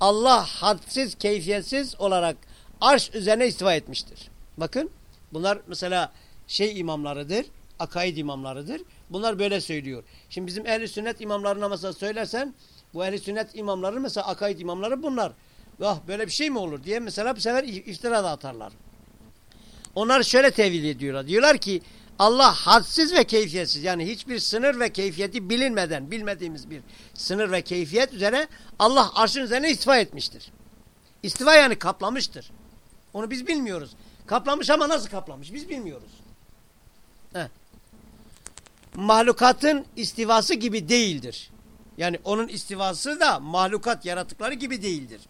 Allah hadsiz, keyfiyetsiz olarak arş üzerine istiva etmiştir. Bakın bunlar mesela şey imamlarıdır, akaid imamlarıdır. Bunlar böyle söylüyor. Şimdi bizim ehli sünnet imamlarına mesela söylersen bu ehli sünnet imamları mesela akaid imamları bunlar. Vah böyle bir şey mi olur diye mesela bu sefer iftira da atarlar. Onlar şöyle tevil ediyorlar. Diyorlar ki Allah hadsiz ve keyfiyetsiz yani hiçbir sınır ve keyfiyeti bilinmeden bilmediğimiz bir sınır ve keyfiyet üzere Allah arşın üzerine istiva etmiştir. İstiva yani kaplamıştır. Onu biz bilmiyoruz. Kaplamış ama nasıl kaplamış biz bilmiyoruz. Heh. Mahlukatın istivası gibi değildir. Yani onun istivası da mahlukat yaratıkları gibi değildir.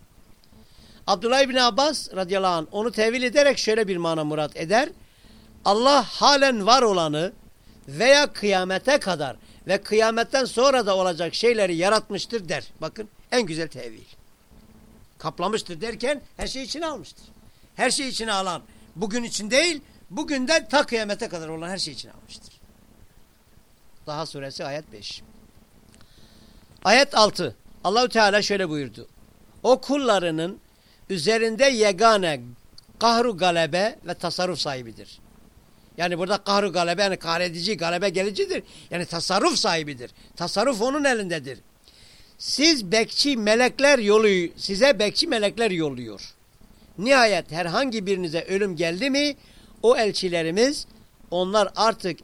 Abdullah İbni Abbas radıyallahu anh onu tevil ederek şöyle bir mana murat eder. Allah halen var olanı veya kıyamete kadar ve kıyametten sonra da olacak şeyleri yaratmıştır der. Bakın en güzel tevil. Kaplamıştır derken her şey içine almıştır. Her şey içine alan bugün için değil bugünden ta kıyamete kadar olan her şey içine almıştır. Daha suresi ayet 5. Ayet 6. Allahü Teala şöyle buyurdu. O kullarının üzerinde yegane kahru galebe ve tasarruf sahibidir. Yani burada kahru galebe yani kahredici galebe gelicidir. Yani tasarruf sahibidir. Tasarruf onun elindedir. Siz bekçi melekler yolu size bekçi melekler yolluyor. Nihayet herhangi birinize ölüm geldi mi o elçilerimiz onlar artık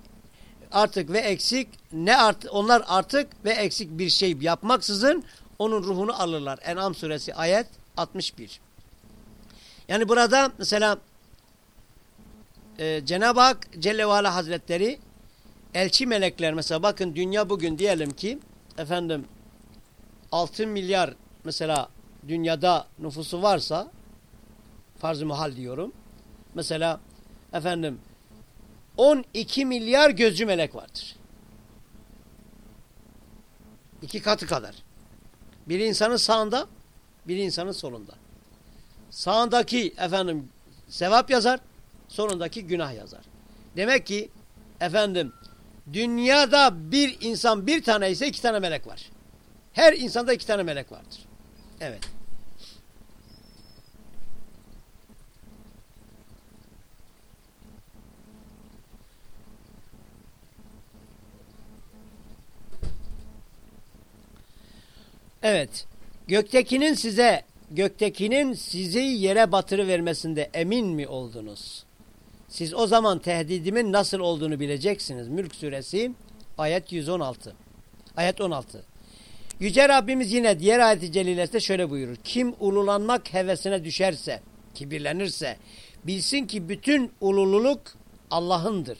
artık ve eksik ne art onlar artık ve eksik bir şey yapmaksızın onun ruhunu alırlar. En'am suresi ayet 61. Yani burada mesela e, Cenab-ı Hak Celle ve Hazretleri elçi melekler mesela bakın dünya bugün diyelim ki efendim 6 milyar mesela dünyada nüfusu varsa farz-ı muhal diyorum. Mesela efendim 12 milyar gözcü melek vardır. İki katı kadar. Bir insanın sağında, bir insanın solunda. Sağındaki efendim sevap yazar, sonundaki günah yazar. Demek ki efendim dünyada bir insan bir tane ise iki tane melek var. Her insanda iki tane melek vardır. Evet. Evet. Göktekinin size göktekinin sizi yere batırı vermesinde emin mi oldunuz? Siz o zaman tehdidimin nasıl olduğunu bileceksiniz. Mülk suresi ayet 116. Ayet 16. Yüce Rabbimiz yine diğer ayet-i celilesinde şöyle buyurur. Kim ululanmak hevesine düşerse, kibirlenirse bilsin ki bütün ulululuk Allah'ındır.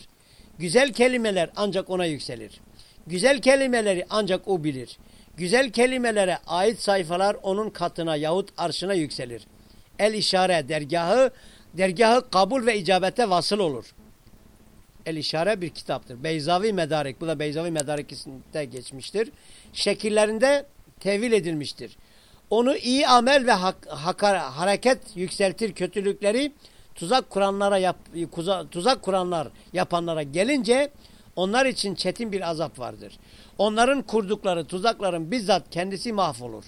Güzel kelimeler ancak ona yükselir. Güzel kelimeleri ancak o bilir. Güzel kelimelere ait sayfalar onun katına yahut arşına yükselir. El işare dergahı, dergahı kabul ve icabete vasıl olur. El işare bir kitaptır. Beyzavi Medarik, bu da Beyzavi Medarik'inde geçmiştir. Şekillerinde tevil edilmiştir. Onu iyi amel ve hak, hakar, hareket yükseltir, kötülükleri tuzak kuranlara yap, tuzak kuranlar yapanlara gelince onlar için çetin bir azap vardır. Onların kurdukları tuzakların bizzat kendisi mahvolur.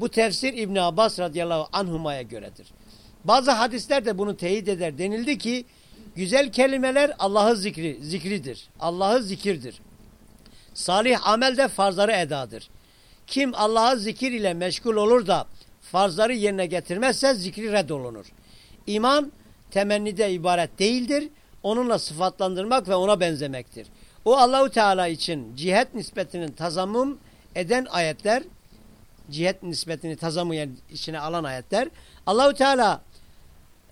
Bu tefsir İbn Abbas radıyallahu anhuma'ya göredir. Bazı hadisler de bunu teyit eder. Denildi ki güzel kelimeler Allah'ı zikri, zikridir. Allah'ı zikirdir. Salih amel de farzları edadır. Kim Allah'ı zikir ile meşgul olur da farzları yerine getirmezse zikri reddolunur. İman temennide ibaret değildir. Onunla sıfatlandırmak ve ona benzemektir. O Allahu Teala için cihet nispetinin tazammum eden ayetler, cihet nispetini tazammum içine alan ayetler. Allahu Teala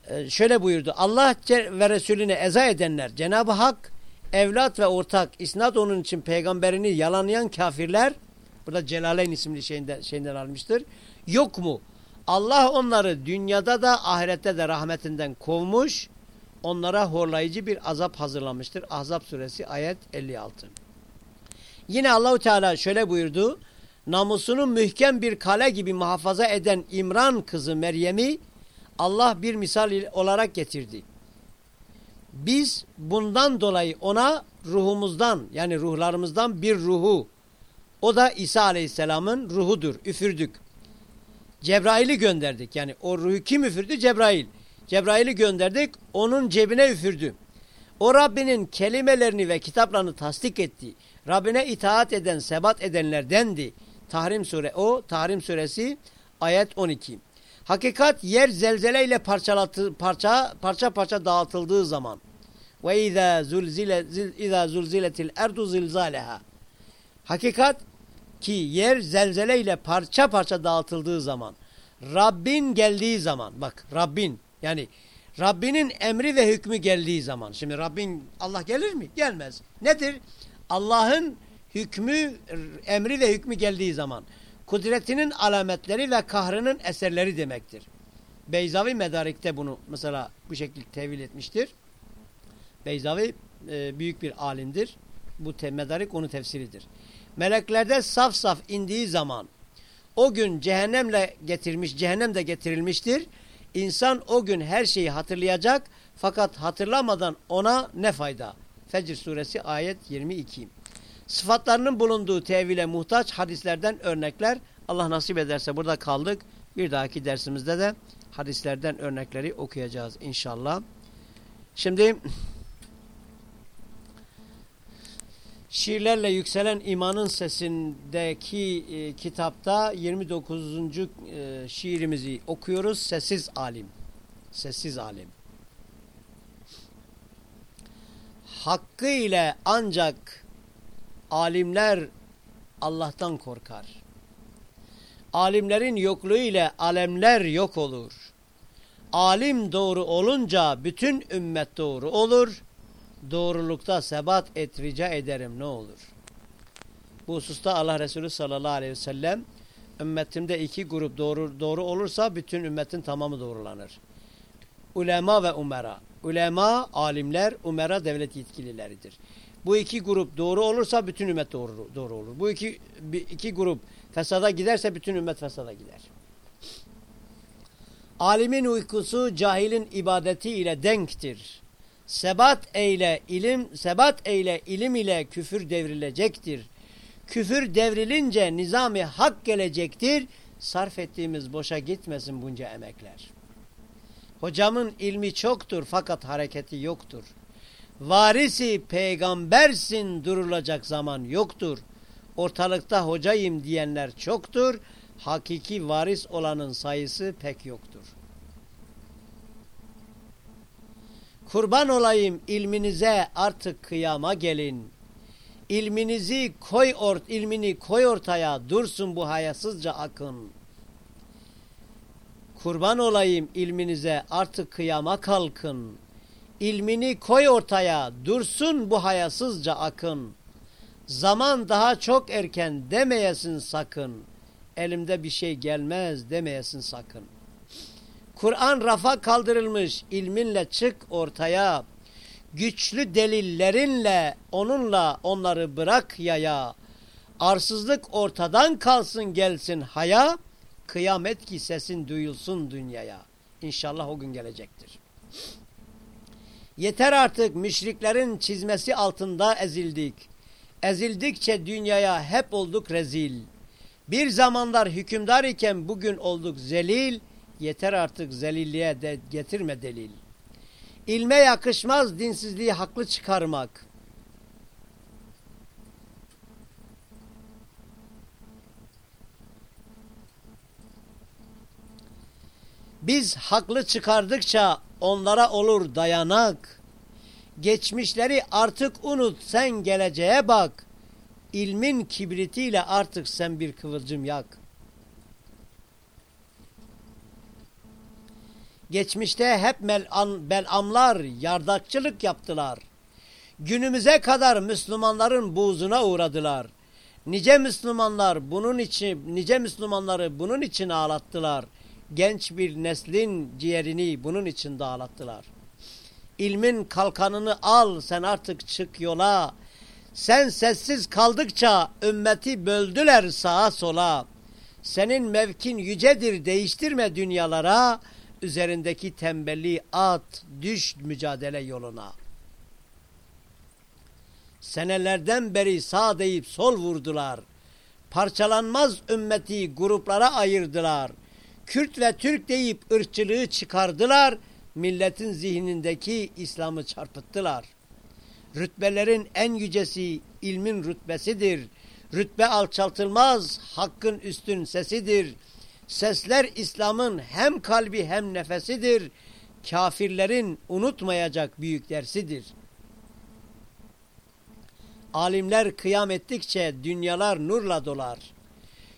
e, şöyle buyurdu. Allah ve Resulüne eza edenler, Cenab-ı Hak evlat ve ortak, isnat onun için peygamberini yalanlayan kafirler, burada Celaleyn isimli şeyinden, şeyinden almıştır. Yok mu? Allah onları dünyada da ahirette de rahmetinden kovmuş, onlara horlayıcı bir azap hazırlamıştır. Ahzab suresi ayet 56. Yine Allahu Teala şöyle buyurdu. Namusunu mühkem bir kale gibi muhafaza eden İmran kızı Meryem'i Allah bir misal olarak getirdi. Biz bundan dolayı ona ruhumuzdan yani ruhlarımızdan bir ruhu o da İsa Aleyhisselam'ın ruhudur. Üfürdük. Cebrail'i gönderdik. Yani o ruhu kim üfürdü? Cebrail. Cebrail'i gönderdik. Onun cebine üfürdü. O Rabbinin kelimelerini ve kitaplarını tasdik etti. Rabbine itaat eden, sebat edenlerdendi. Tahrim sure o. Tahrim suresi ayet 12. Hakikat yer zelzeleyle parçalatı, parça parça parça dağıtıldığı zaman ve izâ zulzile izâ zulziletil erdu zilzâleha. Hakikat ki yer zelzeleyle parça parça dağıtıldığı zaman Rabbin geldiği zaman bak Rabbin yani Rabbinin emri ve hükmü geldiği zaman şimdi Rabbin Allah gelir mi? Gelmez. Nedir? Allah'ın hükmü emri ve hükmü geldiği zaman kudretinin alametleri ve kahrının eserleri demektir. Beyzavi Medarik'te bunu mesela bu şekilde tevil etmiştir. Beyzavi e, büyük bir alimdir. Bu te, Medarik onun tefsiridir. Meleklerde saf saf indiği zaman o gün cehennemle getirmiş, cehennem de getirilmiştir. İnsan o gün her şeyi hatırlayacak fakat hatırlamadan ona ne fayda? Fecr suresi ayet 22 sıfatlarının bulunduğu tevile muhtaç hadislerden örnekler. Allah nasip ederse burada kaldık. Bir dahaki dersimizde de hadislerden örnekleri okuyacağız inşallah. Şimdi Şiirlerle Yükselen İmanın Sesindeki e, kitapta 29. E, şiirimizi okuyoruz. Sessiz Alim. Sessiz Alim. Hakkı ile ancak alimler Allah'tan korkar. Alimlerin yokluğu ile alemler yok olur. Alim doğru olunca bütün ümmet doğru olur. Doğrulukta sebat et rica ederim ne olur. Bu hususta Allah Resulü sallallahu aleyhi ve sellem ümmetimde iki grup doğru, doğru olursa bütün ümmetin tamamı doğrulanır. Ulema ve umera. Ulema alimler, umera devlet yetkilileridir. Bu iki grup doğru olursa bütün ümmet doğru, doğru olur. Bu iki, iki grup fesada giderse bütün ümmet fesada gider. Alimin uykusu cahilin ibadeti ile denktir. Sebat eyle ilim, sebat eyle ilim ile küfür devrilecektir. Küfür devrilince nizami hak gelecektir. Sarf ettiğimiz boşa gitmesin bunca emekler. Hocamın ilmi çoktur fakat hareketi yoktur. Varisi peygambersin durulacak zaman yoktur. Ortalıkta hocayım diyenler çoktur. Hakiki varis olanın sayısı pek yoktur. Kurban olayım ilminize artık kıyama gelin. İlminizi koy ort, ilmini koy ortaya dursun bu hayasızca akın. Kurban olayım ilminize artık kıyama kalkın. İlmini koy ortaya, dursun bu hayasızca akın. Zaman daha çok erken demeyesin sakın. Elimde bir şey gelmez demeyesin sakın. Kur'an rafa kaldırılmış, ilminle çık ortaya. Güçlü delillerinle, onunla onları bırak yaya. Arsızlık ortadan kalsın gelsin haya. Kıyamet ki sesin duyulsun dünyaya. İnşallah o gün gelecektir. Yeter artık müşriklerin çizmesi altında ezildik. Ezildikçe dünyaya hep olduk rezil. Bir zamanlar hükümdar iken bugün olduk zelil. Yeter artık zelilliğe de getirme delil. İlme yakışmaz dinsizliği haklı çıkarmak. Biz haklı çıkardıkça onlara olur dayanak. Geçmişleri artık unut sen geleceğe bak. İlmin kibritiyle artık sen bir kıvılcım yak. Geçmişte hep belamlar yardakçılık yaptılar. Günümüze kadar Müslümanların buğzuna uğradılar. Nice Müslümanlar bunun için, nice Müslümanları bunun için ağlattılar genç bir neslin ciğerini bunun için dağlattılar. İlmin kalkanını al sen artık çık yola. Sen sessiz kaldıkça ümmeti böldüler sağa sola. Senin mevkin yücedir değiştirme dünyalara. Üzerindeki tembelliği at düş mücadele yoluna. Senelerden beri sağ deyip sol vurdular. Parçalanmaz ümmeti gruplara ayırdılar.'' Kürt ve Türk deyip ırkçılığı çıkardılar. Milletin zihnindeki İslam'ı çarpıttılar. Rütbelerin en yücesi ilmin rütbesidir. Rütbe alçaltılmaz, hakkın üstün sesidir. Sesler İslam'ın hem kalbi hem nefesidir. Kafirlerin unutmayacak büyük dersidir. Alimler kıyam ettikçe dünyalar nurla dolar.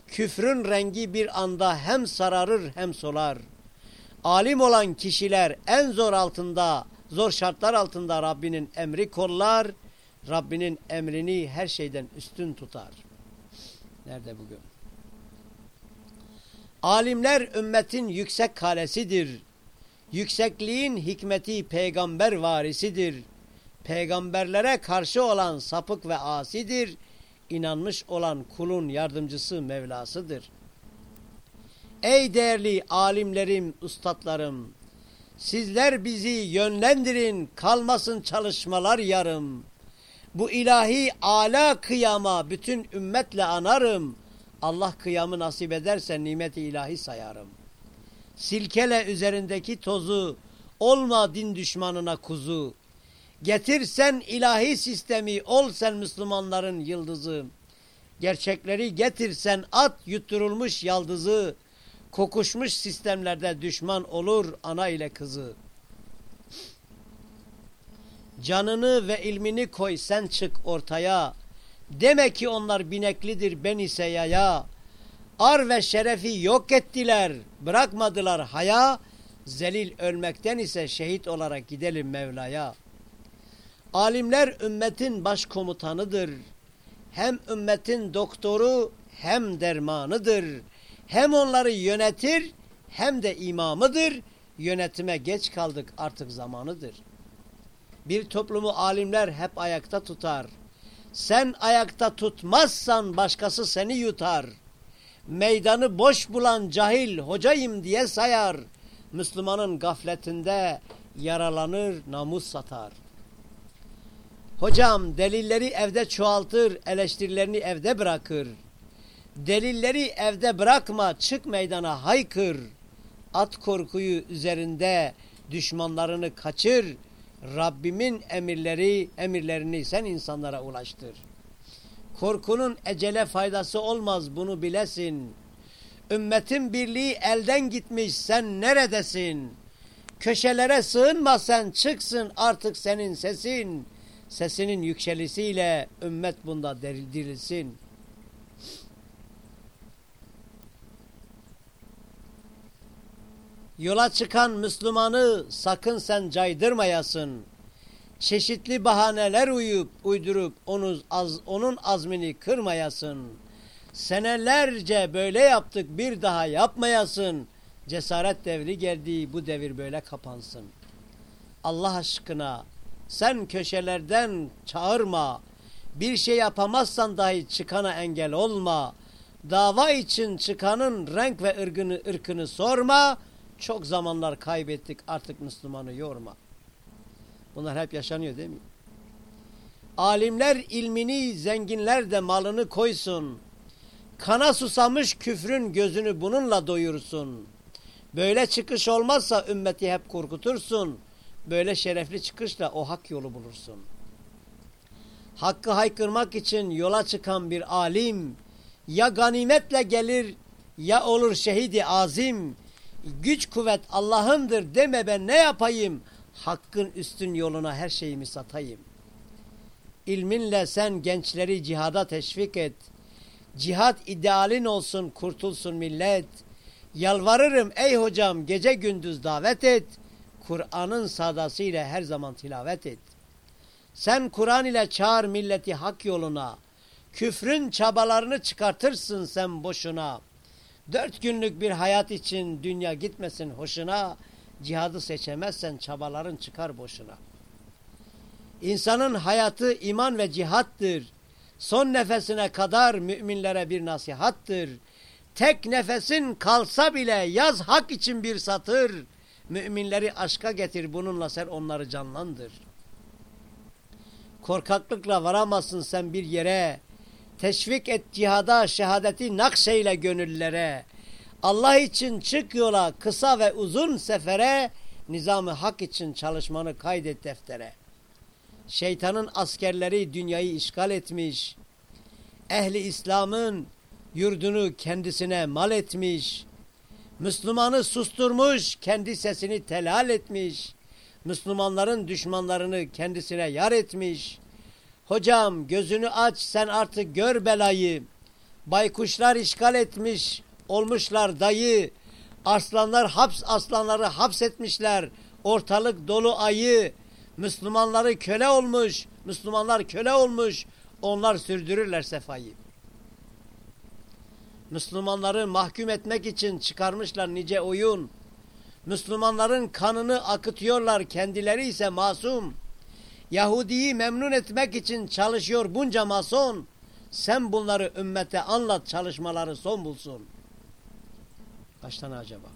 Küfrün rengi bir anda hem sararır hem solar. Alim olan kişiler en zor altında, zor şartlar altında Rabbinin emri kollar. Rabbinin emrini her şeyden üstün tutar. Nerede bugün? Alimler ümmetin yüksek kalesidir. Yüksekliğin hikmeti peygamber varisidir. Peygamberlere karşı olan sapık ve asidir inanmış olan kulun yardımcısı Mevlasıdır. Ey değerli alimlerim, ustatlarım, sizler bizi yönlendirin, kalmasın çalışmalar yarım. Bu ilahi ala kıyama bütün ümmetle anarım. Allah kıyamı nasip ederse nimeti ilahi sayarım. Silkele üzerindeki tozu, olma din düşmanına kuzu. Getir sen ilahi sistemi, ol sen Müslümanların yıldızı. Gerçekleri getir sen at yutturulmuş yaldızı. Kokuşmuş sistemlerde düşman olur ana ile kızı. Canını ve ilmini koy sen çık ortaya. Deme ki onlar bineklidir ben ise yaya. Ar ve şerefi yok ettiler, bırakmadılar haya. Zelil ölmekten ise şehit olarak gidelim Mevla'ya.'' Alimler ümmetin başkomutanıdır. Hem ümmetin doktoru hem dermanıdır. Hem onları yönetir hem de imamıdır. Yönetime geç kaldık artık zamanıdır. Bir toplumu alimler hep ayakta tutar. Sen ayakta tutmazsan başkası seni yutar. Meydanı boş bulan cahil hocayım diye sayar. Müslümanın gafletinde yaralanır, namus satar.'' Hocam delilleri evde çoğaltır, eleştirilerini evde bırakır. Delilleri evde bırakma, çık meydana haykır. At korkuyu üzerinde, düşmanlarını kaçır. Rabbimin emirleri, emirlerini sen insanlara ulaştır. Korkunun ecele faydası olmaz bunu bilesin. Ümmetin birliği elden gitmiş sen neredesin? Köşelere sığınma sen çıksın artık senin sesin sesinin yükselisiyle ümmet bunda dirilsin. Yola çıkan Müslümanı sakın sen caydırmayasın. Çeşitli bahaneler uyup uydurup onu, az, onun azmini kırmayasın. Senelerce böyle yaptık bir daha yapmayasın. Cesaret devri geldi bu devir böyle kapansın. Allah aşkına sen köşelerden çağırma. Bir şey yapamazsan dahi çıkana engel olma. Dava için çıkanın renk ve ırgını, ırkını sorma. Çok zamanlar kaybettik artık Müslümanı yorma. Bunlar hep yaşanıyor değil mi? Alimler ilmini, zenginler de malını koysun. Kana susamış küfrün gözünü bununla doyursun. Böyle çıkış olmazsa ümmeti hep korkutursun. Böyle şerefli çıkışla o hak yolu bulursun. Hakkı haykırmak için yola çıkan bir alim ya ganimetle gelir ya olur şehidi azim. Güç kuvvet Allah'ındır deme ben ne yapayım? Hakkın üstün yoluna her şeyimi satayım. İlminle sen gençleri cihada teşvik et. Cihat idealin olsun kurtulsun millet. Yalvarırım ey hocam gece gündüz davet et. Kur'an'ın sadasıyla her zaman tilavet et. Sen Kur'an ile çağır milleti hak yoluna. Küfrün çabalarını çıkartırsın sen boşuna. Dört günlük bir hayat için dünya gitmesin hoşuna. Cihadı seçemezsen çabaların çıkar boşuna. İnsanın hayatı iman ve cihattır. Son nefesine kadar müminlere bir nasihattır. Tek nefesin kalsa bile yaz hak için bir satır. Müminleri aşka getir bununla sen onları canlandır. Korkaklıkla varamazsın sen bir yere. Teşvik et cihada şehadeti nakşeyle gönüllere. Allah için çık yola kısa ve uzun sefere. Nizamı hak için çalışmanı kaydet deftere. Şeytanın askerleri dünyayı işgal etmiş. Ehli İslam'ın yurdunu kendisine mal etmiş. Müslümanı susturmuş, kendi sesini telal etmiş. Müslümanların düşmanlarını kendisine yar etmiş. Hocam gözünü aç sen artık gör belayı. Baykuşlar işgal etmiş, olmuşlar dayı. Aslanlar haps aslanları hapsetmişler. Ortalık dolu ayı. Müslümanları köle olmuş. Müslümanlar köle olmuş. Onlar sürdürürler sefayı. Müslümanları mahkum etmek için çıkarmışlar nice oyun. Müslümanların kanını akıtıyorlar kendileri ise masum. Yahudi'yi memnun etmek için çalışıyor bunca mason. Sen bunları ümmete anlat çalışmaları son bulsun. Kaç tane acaba?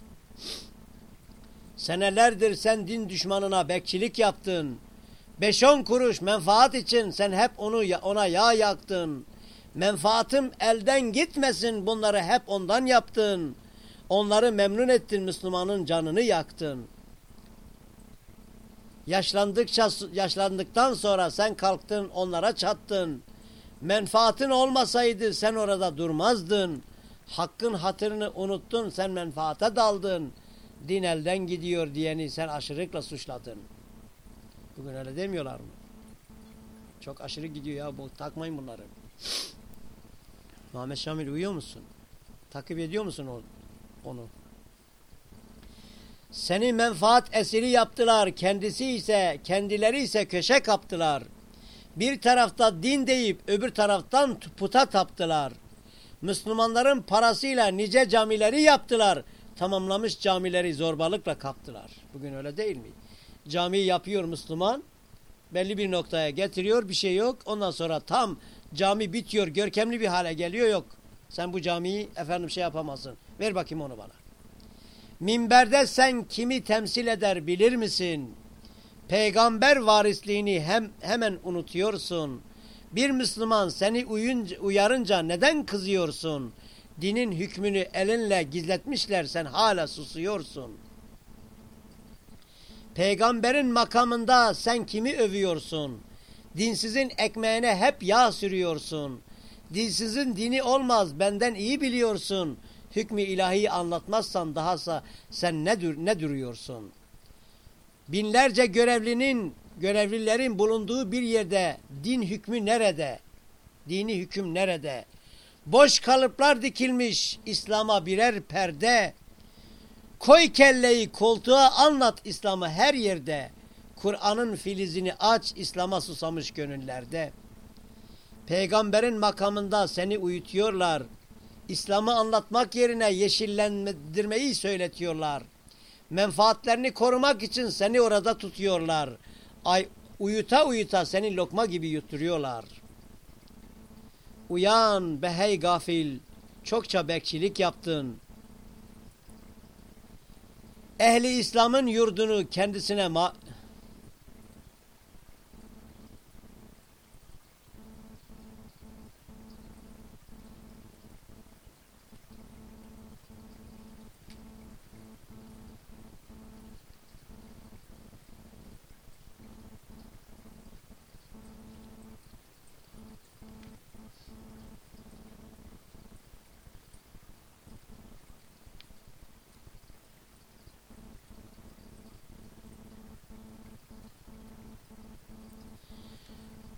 Senelerdir sen din düşmanına bekçilik yaptın. Beş on kuruş menfaat için sen hep onu ona yağ yaktın. Menfaatim elden gitmesin bunları hep ondan yaptın. Onları memnun ettin Müslümanın canını yaktın. Yaşlandıkça yaşlandıktan sonra sen kalktın onlara çattın. Menfaatin olmasaydı sen orada durmazdın. Hakkın hatırını unuttun sen menfaate daldın. Din elden gidiyor diyeni sen aşırılıkla suçladın. Bugün öyle demiyorlar mı? Çok aşırı gidiyor ya bu takmayın bunları. Muhammed Şamil uyuyor musun? Takip ediyor musun onu? Seni menfaat esiri yaptılar. Kendisi ise kendileri ise köşe kaptılar. Bir tarafta din deyip öbür taraftan puta taptılar. Müslümanların parasıyla nice camileri yaptılar. Tamamlamış camileri zorbalıkla kaptılar. Bugün öyle değil mi? Cami yapıyor Müslüman. Belli bir noktaya getiriyor bir şey yok. Ondan sonra tam cami bitiyor görkemli bir hale geliyor yok. Sen bu camiyi efendim şey yapamazsın. Ver bakayım onu bana. Minberde sen kimi temsil eder bilir misin? Peygamber varisliğini hem hemen unutuyorsun. Bir Müslüman seni uyunca, uyarınca neden kızıyorsun? Dinin hükmünü elinle gizletmişler sen hala susuyorsun. Peygamberin makamında sen kimi övüyorsun? Dinsizin ekmeğine hep yağ sürüyorsun. Dinsizin dini olmaz benden iyi biliyorsun. Hükmü ilahiyi anlatmazsan dahasa sen ne, dur ne duruyorsun? Binlerce görevlinin, görevlilerin bulunduğu bir yerde din hükmü nerede? Dini hüküm nerede? Boş kalıplar dikilmiş İslam'a birer perde. Koy kelleyi koltuğa anlat İslam'ı her yerde. Kur'an'ın filizini aç İslam'a susamış gönüllerde. Peygamberin makamında seni uyutuyorlar. İslam'ı anlatmak yerine yeşillendirmeyi söyletiyorlar. Menfaatlerini korumak için seni orada tutuyorlar. Ay uyuta uyuta seni lokma gibi yutturuyorlar. Uyan be hey gafil, çokça bekçilik yaptın. Ehli İslam'ın yurdunu kendisine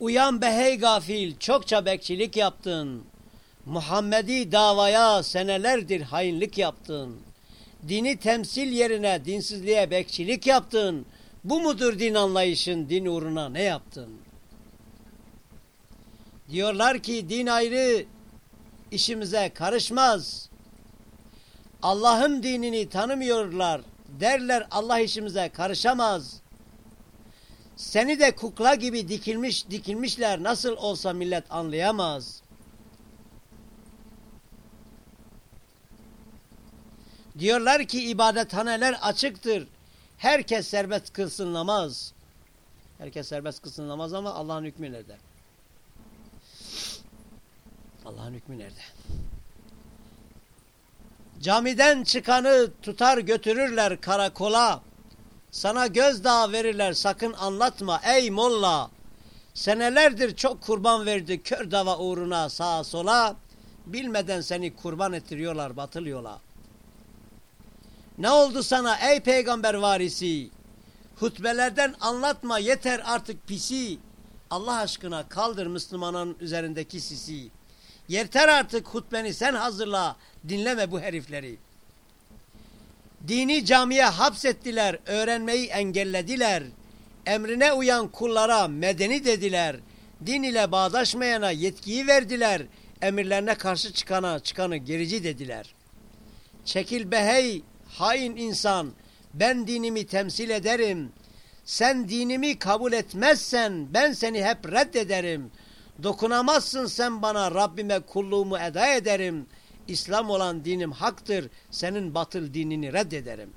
Uyan be hey gafil çokça bekçilik yaptın. Muhammedi davaya senelerdir hainlik yaptın. Dini temsil yerine dinsizliğe bekçilik yaptın. Bu mudur din anlayışın, din uğruna ne yaptın? Diyorlar ki din ayrı işimize karışmaz. Allah'ın dinini tanımıyorlar. Derler Allah işimize karışamaz. Seni de kukla gibi dikilmiş dikilmişler nasıl olsa millet anlayamaz. Diyorlar ki ibadethaneler açıktır. Herkes serbest kılsın namaz. Herkes serbest kılsın namaz ama Allah'ın hükmü nerede? Allah'ın hükmü nerede? Camiden çıkanı tutar götürürler karakola. Sana gözdağı verirler sakın anlatma ey molla. Senelerdir çok kurban verdi kör dava uğruna sağa sola. Bilmeden seni kurban ettiriyorlar batıl yola. Ne oldu sana ey peygamber varisi? Hutbelerden anlatma yeter artık pisi. Allah aşkına kaldır Müslümanın üzerindeki sisi. Yeter artık hutbeni sen hazırla. Dinleme bu herifleri. Dini camiye hapsettiler. Öğrenmeyi engellediler. Emrine uyan kullara medeni dediler. Din ile bağdaşmayana yetkiyi verdiler. Emirlerine karşı çıkana çıkanı gerici dediler. Çekil behey hain insan ben dinimi temsil ederim. Sen dinimi kabul etmezsen ben seni hep reddederim. Dokunamazsın sen bana Rabbime kulluğumu eda ederim. İslam olan dinim haktır. Senin batıl dinini reddederim.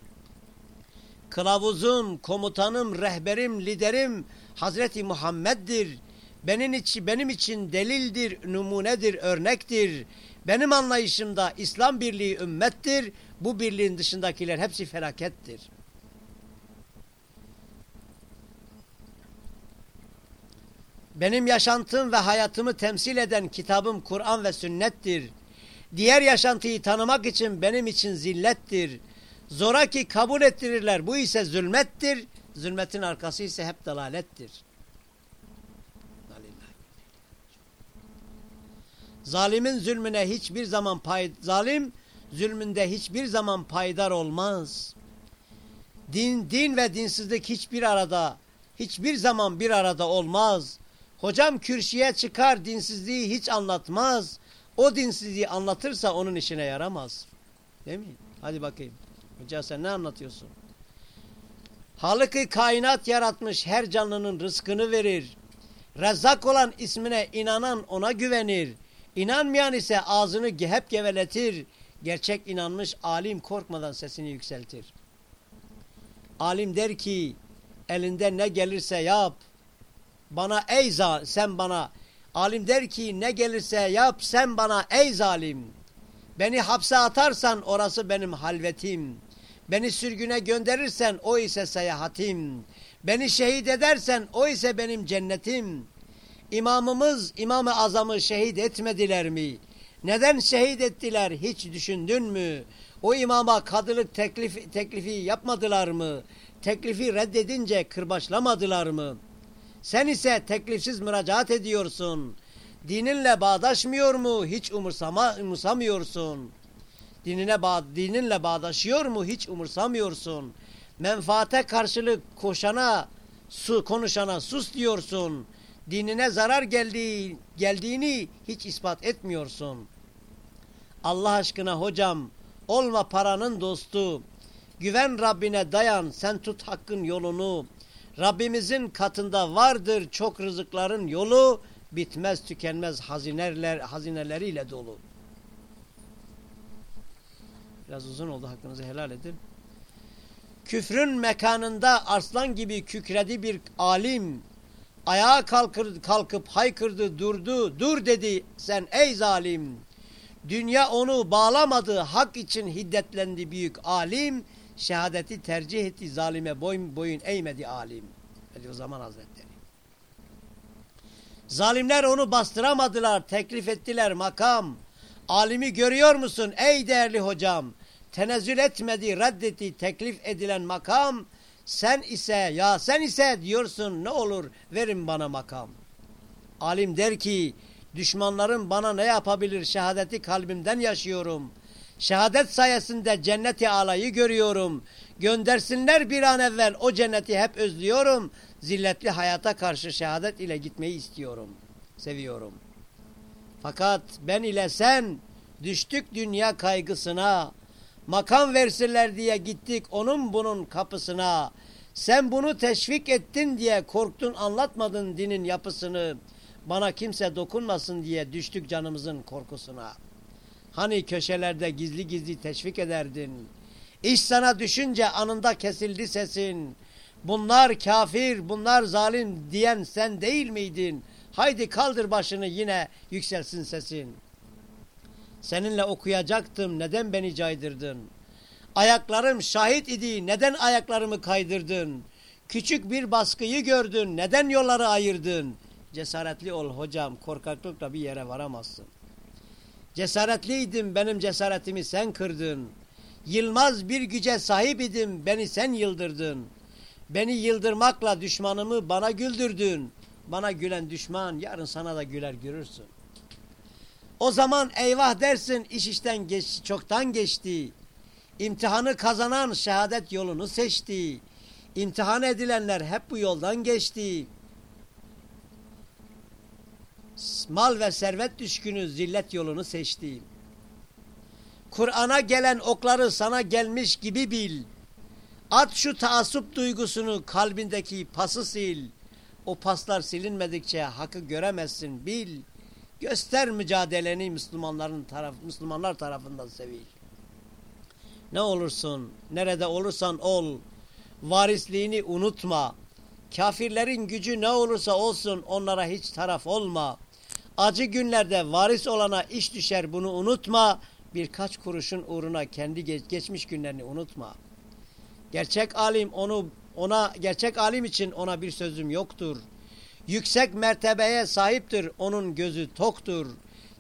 Kılavuzum, komutanım, rehberim, liderim Hazreti Muhammed'dir. Benim için, benim için delildir, numunedir, örnektir. Benim anlayışımda İslam birliği ümmettir. Bu birliğin dışındakiler hepsi felakettir. Benim yaşantım ve hayatımı temsil eden kitabım Kur'an ve sünnettir. Diğer yaşantıyı tanımak için benim için zillettir. Zoraki kabul ettirirler. Bu ise zulmettir. Zulmetin arkası ise hep dalalettir. Zalimin zulmüne hiçbir zaman pay zalim zulmünde hiçbir zaman paydar olmaz. Din din ve dinsizlik hiçbir arada hiçbir zaman bir arada olmaz. Hocam kürsüye çıkar dinsizliği hiç anlatmaz. O dinsizliği anlatırsa onun işine yaramaz. Değil mi? Hadi bakayım. Hoca sen ne anlatıyorsun? Halıkı kainat yaratmış her canlının rızkını verir. Rezzak olan ismine inanan ona güvenir. İnanmayan ise ağzını hep geveletir. Gerçek inanmış alim korkmadan sesini yükseltir. Alim der ki elinde ne gelirse yap. Bana ey sen bana alim der ki ne gelirse yap sen bana ey zalim. Beni hapse atarsan orası benim halvetim. Beni sürgüne gönderirsen o ise seyahatim. Beni şehit edersen o ise benim cennetim. İmamımız İmam-ı Azam'ı şehit etmediler mi? Neden şehit ettiler hiç düşündün mü? O imama kadılık teklif, teklifi yapmadılar mı? Teklifi reddedince kırbaçlamadılar mı? Sen ise teklifsiz müracaat ediyorsun. Dininle bağdaşmıyor mu? Hiç umursama, umursamıyorsun. Dinine bağ, dininle bağdaşıyor mu? Hiç umursamıyorsun. Menfaate karşılık koşana, su konuşana sus diyorsun. Dinine zarar geldiği, geldiğini hiç ispat etmiyorsun. Allah aşkına hocam olma paranın dostu. Güven Rabbine dayan sen tut hakkın yolunu. Rabbimizin katında vardır çok rızıkların yolu, bitmez tükenmez hazineler, hazineleriyle dolu. Biraz uzun oldu hakkınızı helal edin. Küfrün mekanında arslan gibi kükredi bir alim. Ayağa kalkır, kalkıp haykırdı durdu. Dur dedi sen ey zalim. Dünya onu bağlamadı. Hak için hiddetlendi büyük alim. Şehadeti tercih etti zalime boyun, boyun eğmedi alim. Bediüzzaman Hazretleri. Zalimler onu bastıramadılar. Teklif ettiler makam. Alimi görüyor musun ey değerli hocam? Tenezzül etmedi, reddetti teklif edilen makam. Sen ise ya sen ise diyorsun ne olur verin bana makam. Alim der ki düşmanlarım bana ne yapabilir şehadeti kalbimden yaşıyorum. Şehadet sayesinde cenneti alayı görüyorum. Göndersinler bir an evvel o cenneti hep özlüyorum. Zilletli hayata karşı şehadet ile gitmeyi istiyorum. Seviyorum. Fakat ben ile sen düştük dünya kaygısına. Makam versinler diye gittik onun bunun kapısına. Sen bunu teşvik ettin diye korktun anlatmadın dinin yapısını. Bana kimse dokunmasın diye düştük canımızın korkusuna. Hani köşelerde gizli gizli teşvik ederdin. İş sana düşünce anında kesildi sesin. Bunlar kafir, bunlar zalim diyen sen değil miydin? Haydi kaldır başını yine yükselsin sesin. Seninle okuyacaktım, neden beni caydırdın? Ayaklarım şahit idi, neden ayaklarımı kaydırdın? Küçük bir baskıyı gördün, neden yolları ayırdın? Cesaretli ol hocam, korkaklıkla bir yere varamazsın. Cesaretliydim, benim cesaretimi sen kırdın. Yılmaz bir güce sahip idim, beni sen yıldırdın. Beni yıldırmakla düşmanımı bana güldürdün. Bana gülen düşman yarın sana da güler görürsün. O zaman eyvah dersin iş işten geç, çoktan geçti. İmtihanı kazanan şehadet yolunu seçti. İmtihan edilenler hep bu yoldan geçti. Mal ve servet düşkünü zillet yolunu seçti. Kur'an'a gelen okları sana gelmiş gibi bil. At şu taassup duygusunu kalbindeki pası sil. O paslar silinmedikçe hakkı göremezsin bil. Göster mücadeleni Müslümanların taraf, Müslümanlar tarafından sevil. Ne olursun, nerede olursan ol, varisliğini unutma. Kafirlerin gücü ne olursa olsun onlara hiç taraf olma. Acı günlerde varis olana iş düşer bunu unutma. Birkaç kuruşun uğruna kendi geç, geçmiş günlerini unutma. Gerçek alim onu ona gerçek alim için ona bir sözüm yoktur. Yüksek mertebeye sahiptir onun gözü toktur.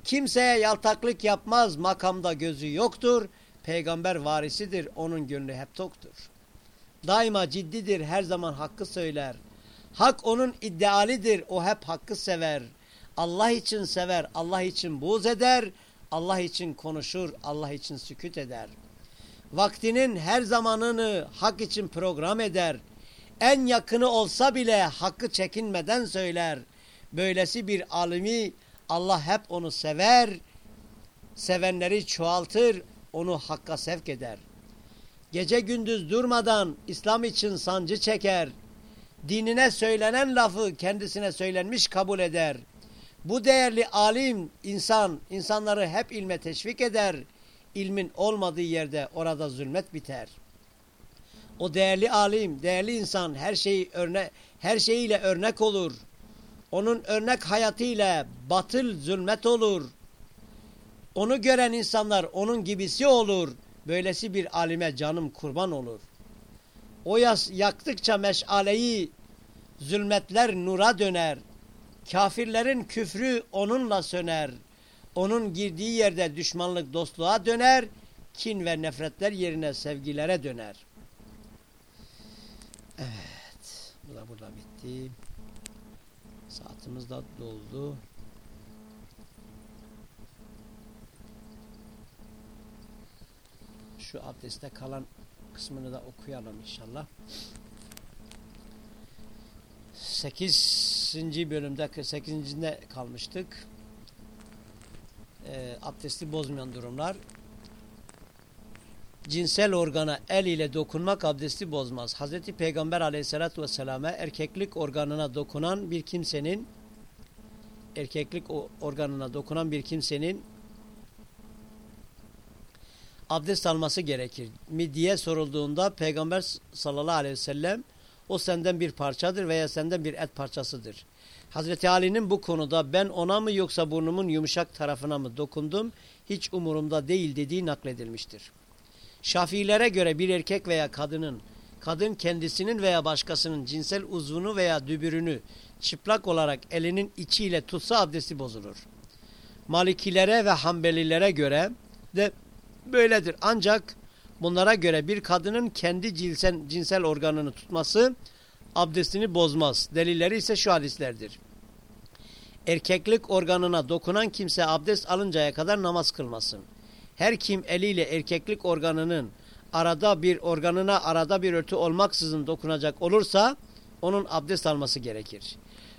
Kimseye yaltaklık yapmaz makamda gözü yoktur. Peygamber varisidir onun gönlü hep toktur. Daima ciddidir her zaman hakkı söyler. Hak onun idealidir o hep hakkı sever. Allah için sever Allah için buğz eder. Allah için konuşur Allah için sükut eder. Vaktinin her zamanını hak için program eder en yakını olsa bile hakkı çekinmeden söyler. Böylesi bir alimi Allah hep onu sever, sevenleri çoğaltır, onu hakka sevk eder. Gece gündüz durmadan İslam için sancı çeker. Dinine söylenen lafı kendisine söylenmiş kabul eder. Bu değerli alim insan, insanları hep ilme teşvik eder. İlmin olmadığı yerde orada zulmet biter.'' O değerli alim, değerli insan her şeyi örne her şeyiyle örnek olur. Onun örnek hayatıyla batıl zulmet olur. Onu gören insanlar onun gibisi olur. Böylesi bir alime canım kurban olur. O yas yaktıkça meşaleyi zulmetler nura döner. Kafirlerin küfrü onunla söner. Onun girdiği yerde düşmanlık dostluğa döner. Kin ve nefretler yerine sevgilere döner. Evet. Bu da burada bitti. Saatimiz de doldu. Şu abdestte kalan kısmını da okuyalım inşallah. 8. bölümde 8. kalmıştık. E, abdesti bozmayan durumlar cinsel organa el ile dokunmak abdesti bozmaz. Hazreti Peygamber aleyhissalatü vesselam'a erkeklik organına dokunan bir kimsenin erkeklik organına dokunan bir kimsenin abdest alması gerekir mi diye sorulduğunda Peygamber sallallahu aleyhi ve sellem o senden bir parçadır veya senden bir et parçasıdır. Hazreti Ali'nin bu konuda ben ona mı yoksa burnumun yumuşak tarafına mı dokundum hiç umurumda değil dediği nakledilmiştir. Şafilere göre bir erkek veya kadının, kadın kendisinin veya başkasının cinsel uzvunu veya dübürünü çıplak olarak elinin içiyle tutsa abdesti bozulur. Malikilere ve Hanbelilere göre de böyledir. Ancak bunlara göre bir kadının kendi cinsel, cinsel organını tutması abdestini bozmaz. Delilleri ise şu hadislerdir. Erkeklik organına dokunan kimse abdest alıncaya kadar namaz kılmasın. Her kim eliyle erkeklik organının arada bir organına arada bir örtü olmaksızın dokunacak olursa onun abdest alması gerekir.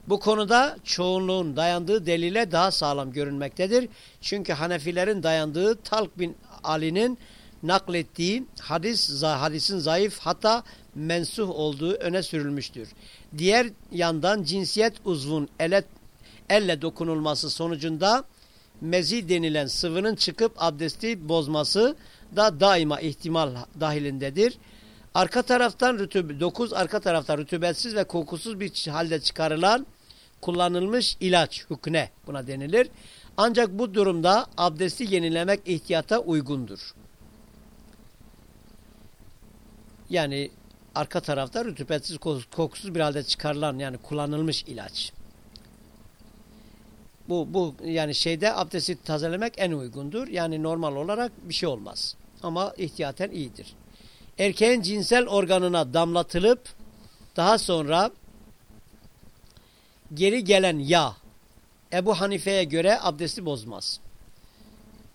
Bu konuda çoğunluğun dayandığı delile daha sağlam görünmektedir. Çünkü Hanefilerin dayandığı Talk bin Ali'nin naklettiği hadis hadisin zayıf hatta mensuh olduğu öne sürülmüştür. Diğer yandan cinsiyet uzvun ele, elle dokunulması sonucunda mezi denilen sıvının çıkıp abdesti bozması da daima ihtimal dahilindedir. Arka taraftan rütub 9 arka tarafta rütubetsiz ve kokusuz bir halde çıkarılan kullanılmış ilaç hükne buna denilir. Ancak bu durumda abdesti yenilemek ihtiyata uygundur. Yani arka tarafta rütubetsiz kokusuz bir halde çıkarılan yani kullanılmış ilaç. Bu, bu yani şeyde abdesti tazelemek en uygundur. Yani normal olarak bir şey olmaz. Ama ihtiyaten iyidir. Erkeğin cinsel organına damlatılıp daha sonra geri gelen yağ Ebu Hanife'ye göre abdesti bozmaz.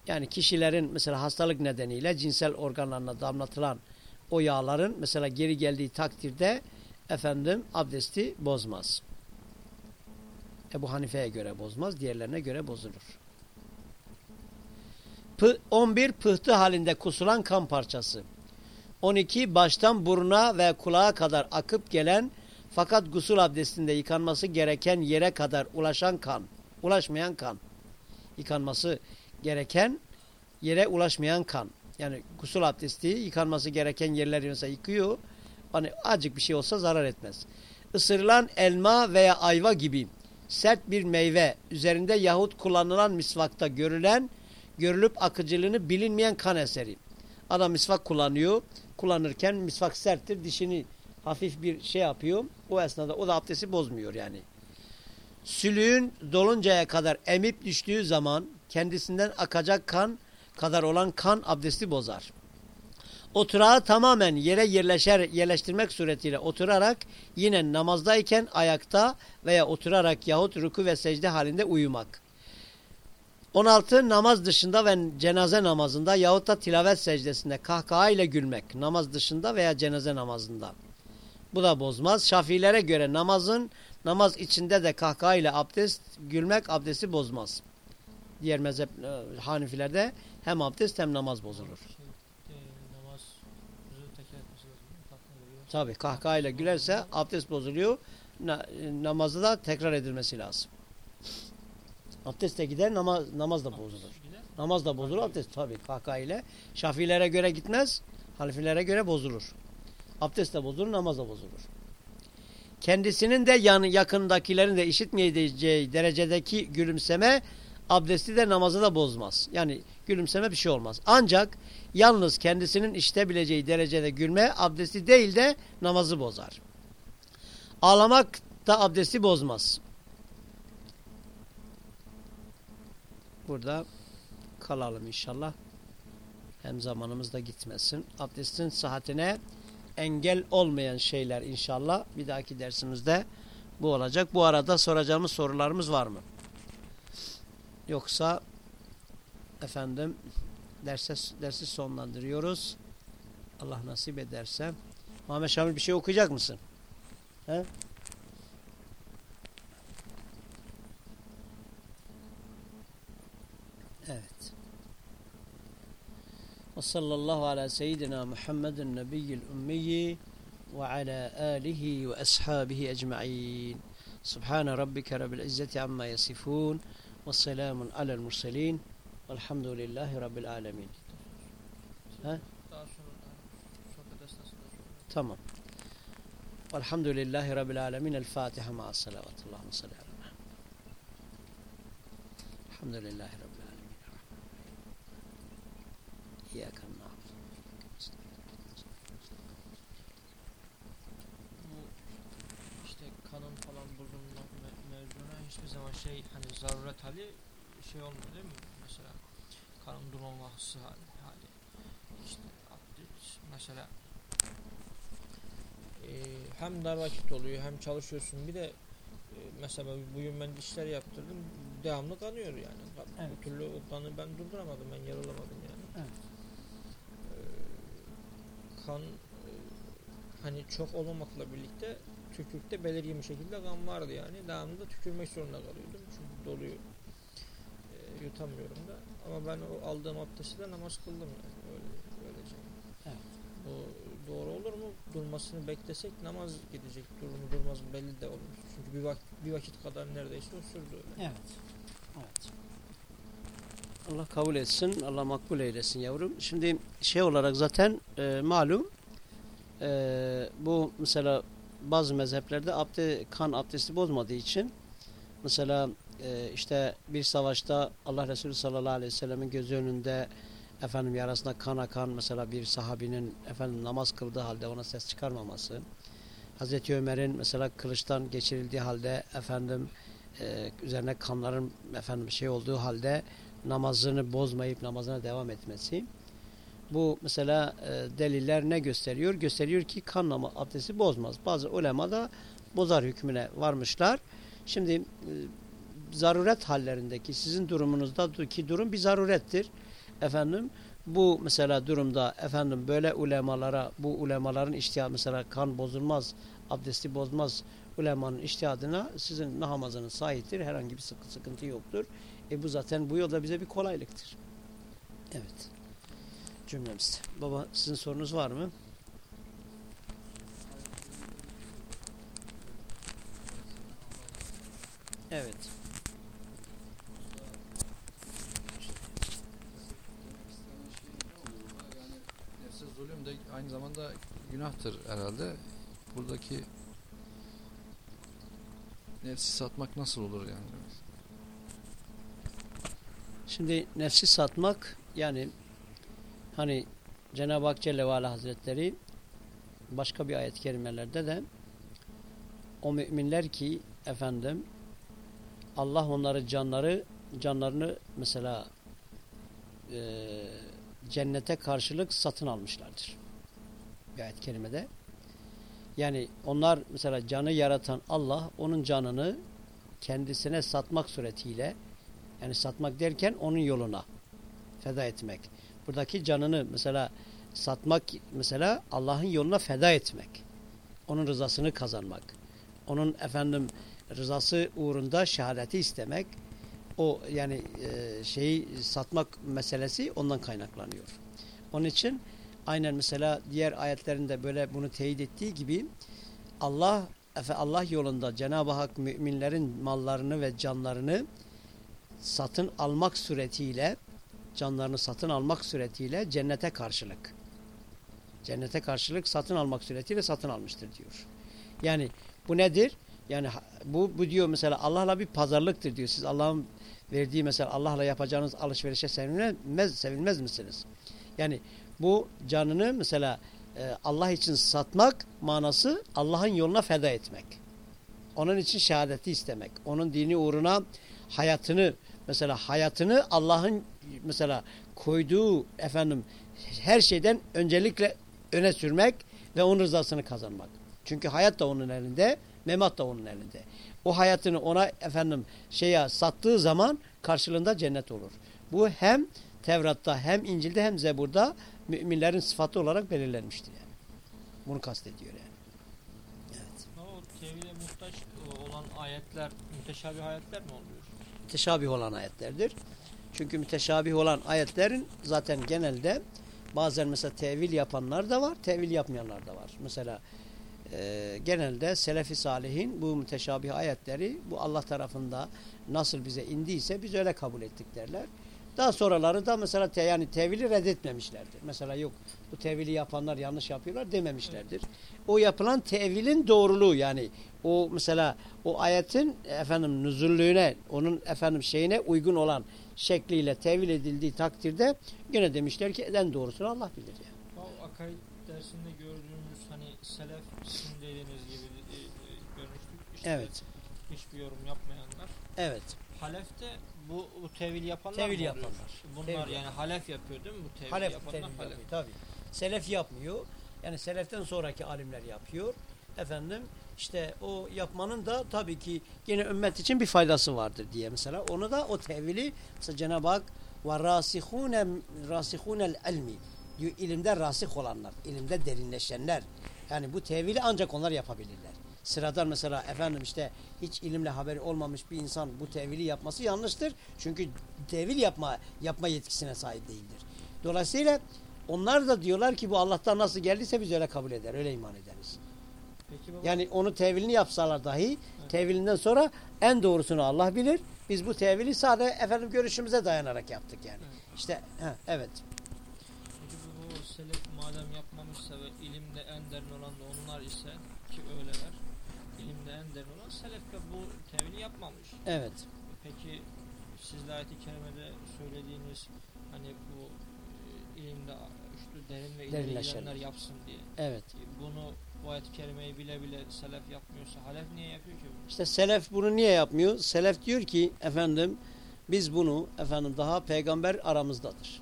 Yani kişilerin mesela hastalık nedeniyle cinsel organlarına damlatılan o yağların mesela geri geldiği takdirde efendim abdesti bozmaz. Ebu Hanife'ye göre bozmaz, diğerlerine göre bozulur. P 11 pıhtı halinde kusulan kan parçası. 12 baştan buruna ve kulağa kadar akıp gelen fakat gusül abdestinde yıkanması gereken yere kadar ulaşan kan, ulaşmayan kan. Yıkanması gereken yere ulaşmayan kan. Yani gusül abdesti yıkanması gereken yerleri mesela yıkıyor. Hani acık bir şey olsa zarar etmez. Isırılan elma veya ayva gibi sert bir meyve üzerinde yahut kullanılan misvakta görülen, görülüp akıcılığını bilinmeyen kan eseri. Adam misvak kullanıyor. Kullanırken misvak serttir. Dişini hafif bir şey yapıyor. O esnada o da abdesti bozmuyor yani. Sülüğün doluncaya kadar emip düştüğü zaman kendisinden akacak kan kadar olan kan abdesti bozar. Oturağı tamamen yere yerleşer, yerleştirmek suretiyle oturarak yine namazdayken ayakta veya oturarak yahut ruku ve secde halinde uyumak. 16. Namaz dışında ve cenaze namazında yahut da tilavet secdesinde kahkaha ile gülmek. Namaz dışında veya cenaze namazında. Bu da bozmaz. Şafilere göre namazın namaz içinde de kahkaha ile abdest gülmek abdesti bozmaz. Diğer mezhep e, Hanifilerde hem abdest hem namaz bozulur. Şey, Tabi kahkahayla gülerse abdest bozuluyor. Na, namazı da tekrar edilmesi lazım. Abdest de gider namaz, namaz da bozulur. Namaz da bozulur abdest tabi kahkahayla. Şafilere göre gitmez. Hanifilere göre bozulur. Abdest de bozulur namaz da bozulur. Kendisinin de yan, yakındakilerin de işitmeyeceği derecedeki gülümseme abdesti de namazı da bozmaz. Yani gülümseme bir şey olmaz. Ancak yalnız kendisinin işitebileceği derecede gülme abdesti değil de namazı bozar. Ağlamak da abdesti bozmaz. Burada kalalım inşallah. Hem zamanımız da gitmesin. Abdestin sıhhatine engel olmayan şeyler inşallah bir dahaki dersimizde bu olacak. Bu arada soracağımız sorularımız var mı? Yoksa efendim derse, dersi sonlandırıyoruz. Allah nasip ederse. Muhammed Şamil bir şey okuyacak mısın? He? Evet. Ve sallallahu ala seyyidina Muhammedin nebiyyil ummiyi ve ala alihi ve ashabihi ecma'in. Subhane rabbike rabbil izzeti amma yasifun. Ve selamun alel murselin. Velhamdülillahi Rabbil alemin. Ha? Tamam. Velhamdülillahi Rabbil alemin. El Fatiha ma'a salavat. Allahümme salli ala Elhamdülillahi Rabbil alemin. İyyâken işte kanın falan bozulma mevzuna hiçbir zaman şey hani zaruret hali şey olmuyor değil mi? Durmaması hali, hali. işte mesela e, hem dar vakit oluyor hem çalışıyorsun bir de mesela bugün ben dişler yaptırdım. Devamlı kanıyor yani. Evet. Bu türlü o kanı ben durduramadım. Ben yaralamadım yani. Evet. Ee, kan e, hani çok olmamakla birlikte tükürükte belirgin bir şekilde kan vardı yani. Devamlı da tükürmek zorunda kalıyordum. Çünkü doluyu e, yutamıyorum da. Ama ben o aldığım abdestle namaz kıldım yani. Öyle, öylece. Evet. Bu doğru olur mu? Durmasını beklesek namaz gidecek. Durur mu durmaz mı belli de olmuş. Çünkü bir, vak- bir vakit kadar neredeyse o sürdü öyle. Evet. Evet. Allah kabul etsin, Allah makbul eylesin yavrum. Şimdi şey olarak zaten e, malum e, bu mesela bazı mezheplerde abde, kan abdesti bozmadığı için mesela işte bir savaşta Allah Resulü sallallahu aleyhi ve sellemin gözü önünde efendim yarasına kan akan mesela bir sahabinin efendim namaz kıldığı halde ona ses çıkarmaması Hazreti Ömer'in mesela kılıçtan geçirildiği halde efendim e, üzerine kanların efendim şey olduğu halde namazını bozmayıp namazına devam etmesi. Bu mesela e, deliller ne gösteriyor? Gösteriyor ki kan abdesti bozmaz. Bazı ulema da bozar hükmüne varmışlar. Şimdi e, zaruret hallerindeki sizin durumunuzdaki durum bir zarurettir. Efendim bu mesela durumda efendim böyle ulemalara bu ulemaların iştihad mesela kan bozulmaz, abdesti bozmaz ulemanın iştihadına sizin namazınız sahiptir. Herhangi bir sıkıntı, yoktur. E bu zaten bu yolda bize bir kolaylıktır. Evet. Cümlemizde. Baba sizin sorunuz var mı? Evet. Zamanda günahtır herhalde. Buradaki nefsi satmak nasıl olur yani? Şimdi nefsi satmak yani hani Cenab-ı Hak Celle ve Hazretleri başka bir ayet-i kerimelerde de o müminler ki efendim Allah onları canları canlarını mesela e, cennete karşılık satın almışlardır. Bir ayet-i kerimede. Yani onlar mesela canı yaratan Allah onun canını kendisine satmak suretiyle yani satmak derken onun yoluna feda etmek. Buradaki canını mesela satmak mesela Allah'ın yoluna feda etmek. Onun rızasını kazanmak. Onun efendim rızası uğrunda şehadeti istemek. O yani e, şeyi satmak meselesi ondan kaynaklanıyor. Onun için aynen mesela diğer ayetlerinde böyle bunu teyit ettiği gibi Allah efe Allah yolunda Cenab-ı Hak müminlerin mallarını ve canlarını satın almak suretiyle canlarını satın almak suretiyle cennete karşılık cennete karşılık satın almak suretiyle satın almıştır diyor. Yani bu nedir? Yani bu, bu diyor mesela Allah'la bir pazarlıktır diyor. Siz Allah'ın verdiği mesela Allah'la yapacağınız alışverişe sevinmez, sevinmez misiniz? Yani bu canını mesela e, Allah için satmak manası Allah'ın yoluna feda etmek. Onun için şehadeti istemek. Onun dini uğruna hayatını mesela hayatını Allah'ın mesela koyduğu efendim her şeyden öncelikle öne sürmek ve onun rızasını kazanmak. Çünkü hayat da onun elinde, memat da onun elinde. O hayatını ona efendim şeye sattığı zaman karşılığında cennet olur. Bu hem Tevrat'ta hem İncil'de hem Zebur'da müminlerin sıfatı olarak belirlenmiştir yani. Bunu kastediyor yani. Evet. O tevhile muhtaç olan ayetler, müteşabih ayetler mi oluyor? Müteşabih olan ayetlerdir. Çünkü müteşabih olan ayetlerin zaten genelde bazen mesela tevil yapanlar da var, tevil yapmayanlar da var. Mesela e, genelde Selefi Salihin bu müteşabih ayetleri bu Allah tarafında nasıl bize indiyse biz öyle kabul ettik derler. Daha sonraları da mesela te, yani tevili reddetmemişlerdir. Mesela yok bu tevili yapanlar yanlış yapıyorlar dememişlerdir. O yapılan tevilin doğruluğu yani o mesela o ayetin efendim nüzullüğüne onun efendim şeyine uygun olan şekliyle tevil edildiği takdirde yine demişler ki en doğrusunu Allah bilir yani. O akaid dersinde gördüğümüz hani selef sizin dediğiniz gibi e, e, görmüştük. İşte Evet. Hiçbir yorum yapmayanlar. Evet. Halef'te bu, bu tevil yapanlar Tevil mı oluyor? yapanlar. Bunlar Tevil yani yapanlar. halef yapıyor değil mi bu tevil Halef yapanlar? tevil halef. yapıyor tabii. Selef yapmıyor. Yani seleften sonraki alimler yapıyor. efendim işte o yapmanın da tabii ki yine ümmet için bir faydası vardır diye mesela onu da o tevili mesela Cenab-ı Hak ve rasihune rasihunel ilmi diyor ilimde rasih olanlar, ilimde derinleşenler. Yani bu tevili ancak onlar yapabilirler. Sıradan mesela efendim işte hiç ilimle haberi olmamış bir insan bu tevili yapması yanlıştır. Çünkü tevil yapma yapma yetkisine sahip değildir. Dolayısıyla onlar da diyorlar ki bu Allah'tan nasıl geldiyse biz öyle kabul eder, öyle iman ederiz. Peki baba, Yani onu tevilini yapsalar dahi Evet. tevilinden sonra en doğrusunu Allah bilir. Biz bu tevili sadece efendim görüşümüze dayanarak yaptık yani. Evet. İşte he, evet. peki bu, bu selef madem yapmamışsa ve ilimde en derin olan da onlar ise ki öyleler ilimde en derin olan selef de bu tevili yapmamış. Evet. Peki siz de ayet-i kerimede söylediğiniz hani bu e, ilimde işte derin ve ileri yapsın diye. Evet. E, Bunu bu ayet-i kerimeyi bile bile selef yapmıyorsa halef niye yapıyor ki? bunu? İşte selef bunu niye yapmıyor? Selef diyor ki efendim biz bunu efendim daha peygamber aramızdadır.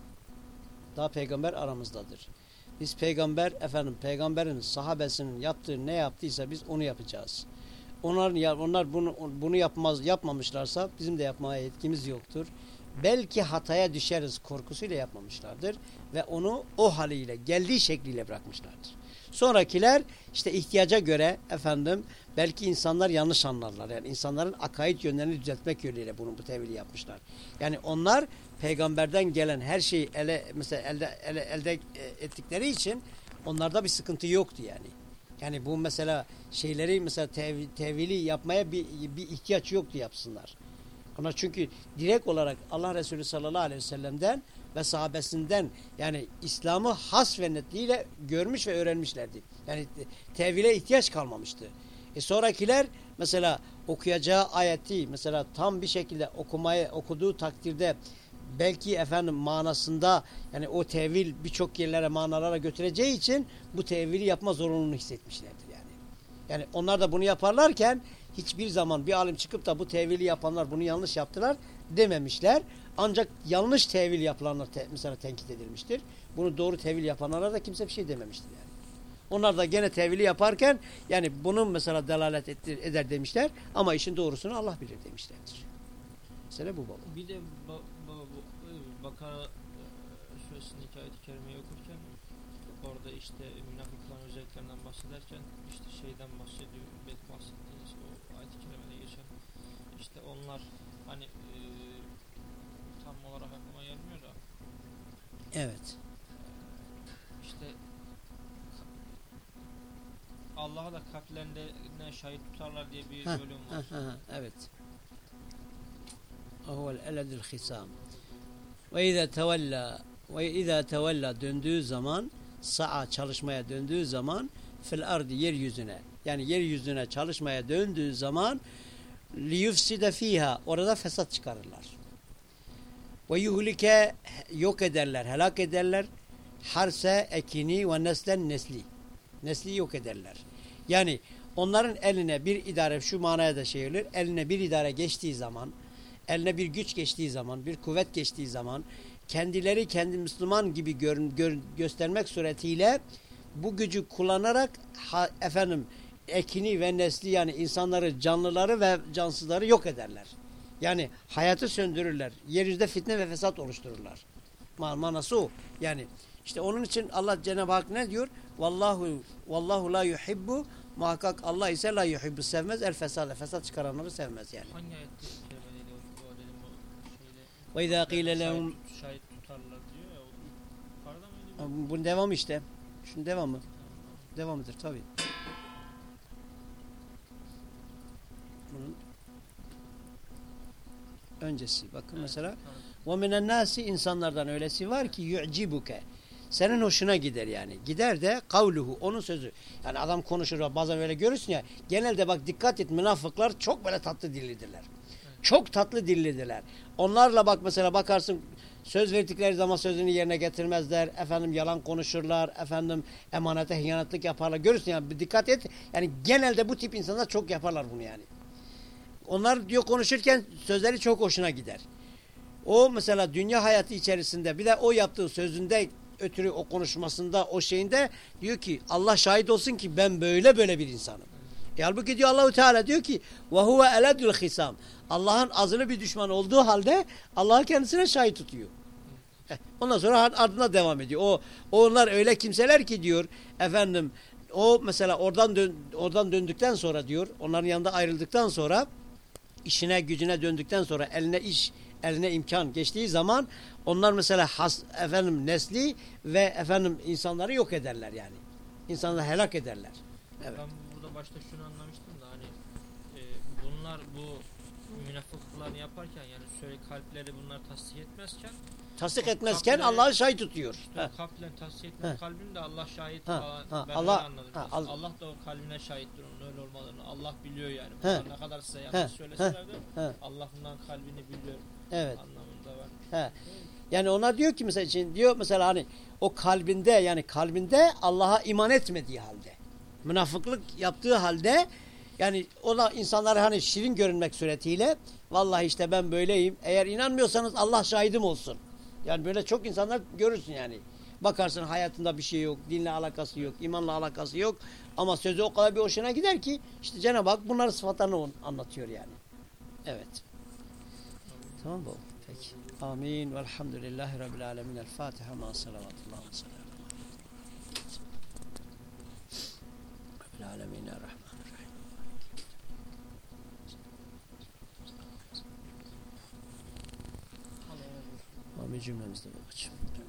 Daha peygamber aramızdadır. Biz peygamber efendim peygamberin sahabesinin yaptığı ne yaptıysa biz onu yapacağız. Onlar ya onlar bunu bunu yapmaz yapmamışlarsa bizim de yapmaya yetkimiz yoktur. Belki hataya düşeriz korkusuyla yapmamışlardır ve onu o haliyle geldiği şekliyle bırakmışlardır. Sonrakiler işte ihtiyaca göre efendim belki insanlar yanlış anlarlar. Yani insanların akaid yönlerini düzeltmek yönüyle bunu bu tevili yapmışlar. Yani onlar peygamberden gelen her şeyi ele mesela elde ele, elde ettikleri için onlarda bir sıkıntı yoktu yani. Yani bu mesela şeyleri mesela tev- tevili yapmaya bir, bir ihtiyaç yoktu yapsınlar. Ona çünkü direkt olarak Allah Resulü sallallahu aleyhi ve sellem'den ve sahabesinden yani İslam'ı has ve netliğiyle görmüş ve öğrenmişlerdi. Yani te- tevhile ihtiyaç kalmamıştı. E sonrakiler mesela okuyacağı ayeti mesela tam bir şekilde okumayı okuduğu takdirde belki efendim manasında yani o tevil birçok yerlere manalara götüreceği için bu tevili yapma zorunluluğunu hissetmişlerdir yani. Yani onlar da bunu yaparlarken hiçbir zaman bir alim çıkıp da bu tevili yapanlar bunu yanlış yaptılar dememişler. Ancak yanlış tevil yapılanlar te, mesela tenkit edilmiştir. Bunu doğru tevil yapanlara da kimse bir şey dememiştir yani. Onlar da gene tevili yaparken yani bunun mesela delalet ettir, eder demişler ama işin doğrusunu Allah bilir demişlerdir. Mesela bu baba. Bir de Bakara e, suresinin ayet-i kerimeyi okurken orada işte münafıkların özelliklerinden bahsederken işte şeyden bahsediyor, bet bahsettiğiniz o ayet-i kerimede geçen işte onlar hani e, tam olarak aklıma gelmiyor da Evet. işte Allah'a da kalplerinde ne şahit tutarlar diye bir Heh, bölüm Ha, var. ha, ha, evet. Huvel eledül hisam. Ve izâ tevella ve izâ tevella döndüğü zaman sa'a çalışmaya döndüğü zaman fil ardı yeryüzüne yani yeryüzüne çalışmaya döndüğü zaman liyufside fiha orada fesat çıkarırlar. Ve yuhlike yok ederler, helak ederler. Harse ekini ve neslen nesli. Nesli yok ederler. Yani onların eline bir idare şu manaya da şey olur. Eline bir idare geçtiği zaman, eline bir güç geçtiği zaman, bir kuvvet geçtiği zaman kendileri kendi Müslüman gibi gör, gör- göstermek suretiyle bu gücü kullanarak ha, efendim ekini ve nesli yani insanları, canlıları ve cansızları yok ederler. Yani hayatı söndürürler. Yeryüzünde fitne ve fesat oluştururlar. Man manası o. Yani işte onun için Allah Cenab-ı Hak ne diyor? Vallahu vallahu la yuhibbu muhakkak Allah ise la yuhibbu sevmez el fesade. Fesat çıkaranları sevmez yani. Hangi ayette kelimeyle o, o dedim o şeyle Ve izâ şahit, lehum şahit tutarlar diyor ya yukarıda mıydı? bu? bunun devamı işte. Şunun devamı. Devamıdır tabii. Bunun öncesi. Bakın Evet, mesela. Ve minen nasi insanlardan öylesi var ki yu'cibuke. Senin hoşuna gider yani. Gider de kavluhu onun sözü. Yani adam konuşur bazen öyle görürsün ya. Genelde bak dikkat et münafıklar çok böyle tatlı dillidirler. Çok tatlı dillidirler. Onlarla bak mesela bakarsın söz verdikleri zaman sözünü yerine getirmezler. Efendim yalan konuşurlar. Efendim emanete hıyanetlik yaparlar. Görürsün yani dikkat et. Yani genelde bu tip insanlar çok yaparlar bunu yani. Onlar diyor konuşurken sözleri çok hoşuna gider. O mesela dünya hayatı içerisinde bir de o yaptığı sözünde ötürü o konuşmasında o şeyinde diyor ki Allah şahit olsun ki ben böyle böyle bir insanım. E halbuki diyor Allahu Teala diyor ki ve huve eledül hisam. Allah'ın azılı bir düşman olduğu halde Allah kendisine şahit tutuyor. Ondan sonra ardına devam ediyor. O onlar öyle kimseler ki diyor efendim o mesela oradan dön, oradan döndükten sonra diyor onların yanında ayrıldıktan sonra işine gücüne döndükten sonra eline iş eline imkan geçtiği zaman onlar mesela has, efendim nesli ve efendim insanları yok ederler yani. İnsanları helak ederler. Evet. Ben burada başta şunu anlamıştım da hani e, bunlar bu münafıklarını yaparken yani söyle kalpleri bunlar tasdik etmezken Tasdik etmezken Allah'ı şahit tutuyor. işte kalplerini tasdik etmez kalbini de Allah şahit Ha, ha, Allah- anladım. ha, Allah, Allah- da o kalbine şahittir onun öyle olmadığını. Allah biliyor yani. Bunlar ne kadar size yanlış söyleseler de. Allah bundan kalbini biliyor Evet. anlamında var. Yani ona diyor ki mesela için diyor mesela hani o kalbinde yani kalbinde Allah'a iman etmediği halde münafıklık yaptığı halde yani ona insanlar hani şirin görünmek suretiyle vallahi işte ben böyleyim. Eğer inanmıyorsanız Allah şahidim olsun. Yani böyle çok insanlar görürsün yani. Bakarsın hayatında bir şey yok, dinle alakası yok, imanla alakası yok. Ama sözü o kadar bir hoşuna gider ki işte Cenab-ı Hak bunların sıfatlarını anlatıyor yani. Evet. Tamam bu. Peki. Amin. Velhamdülillahi Rabbil alemin. El Fatiha ma salavatullah ve selam. Rabbil alemin. Errahmanirrahim. Amin cümlemizde babacığım. Sizin de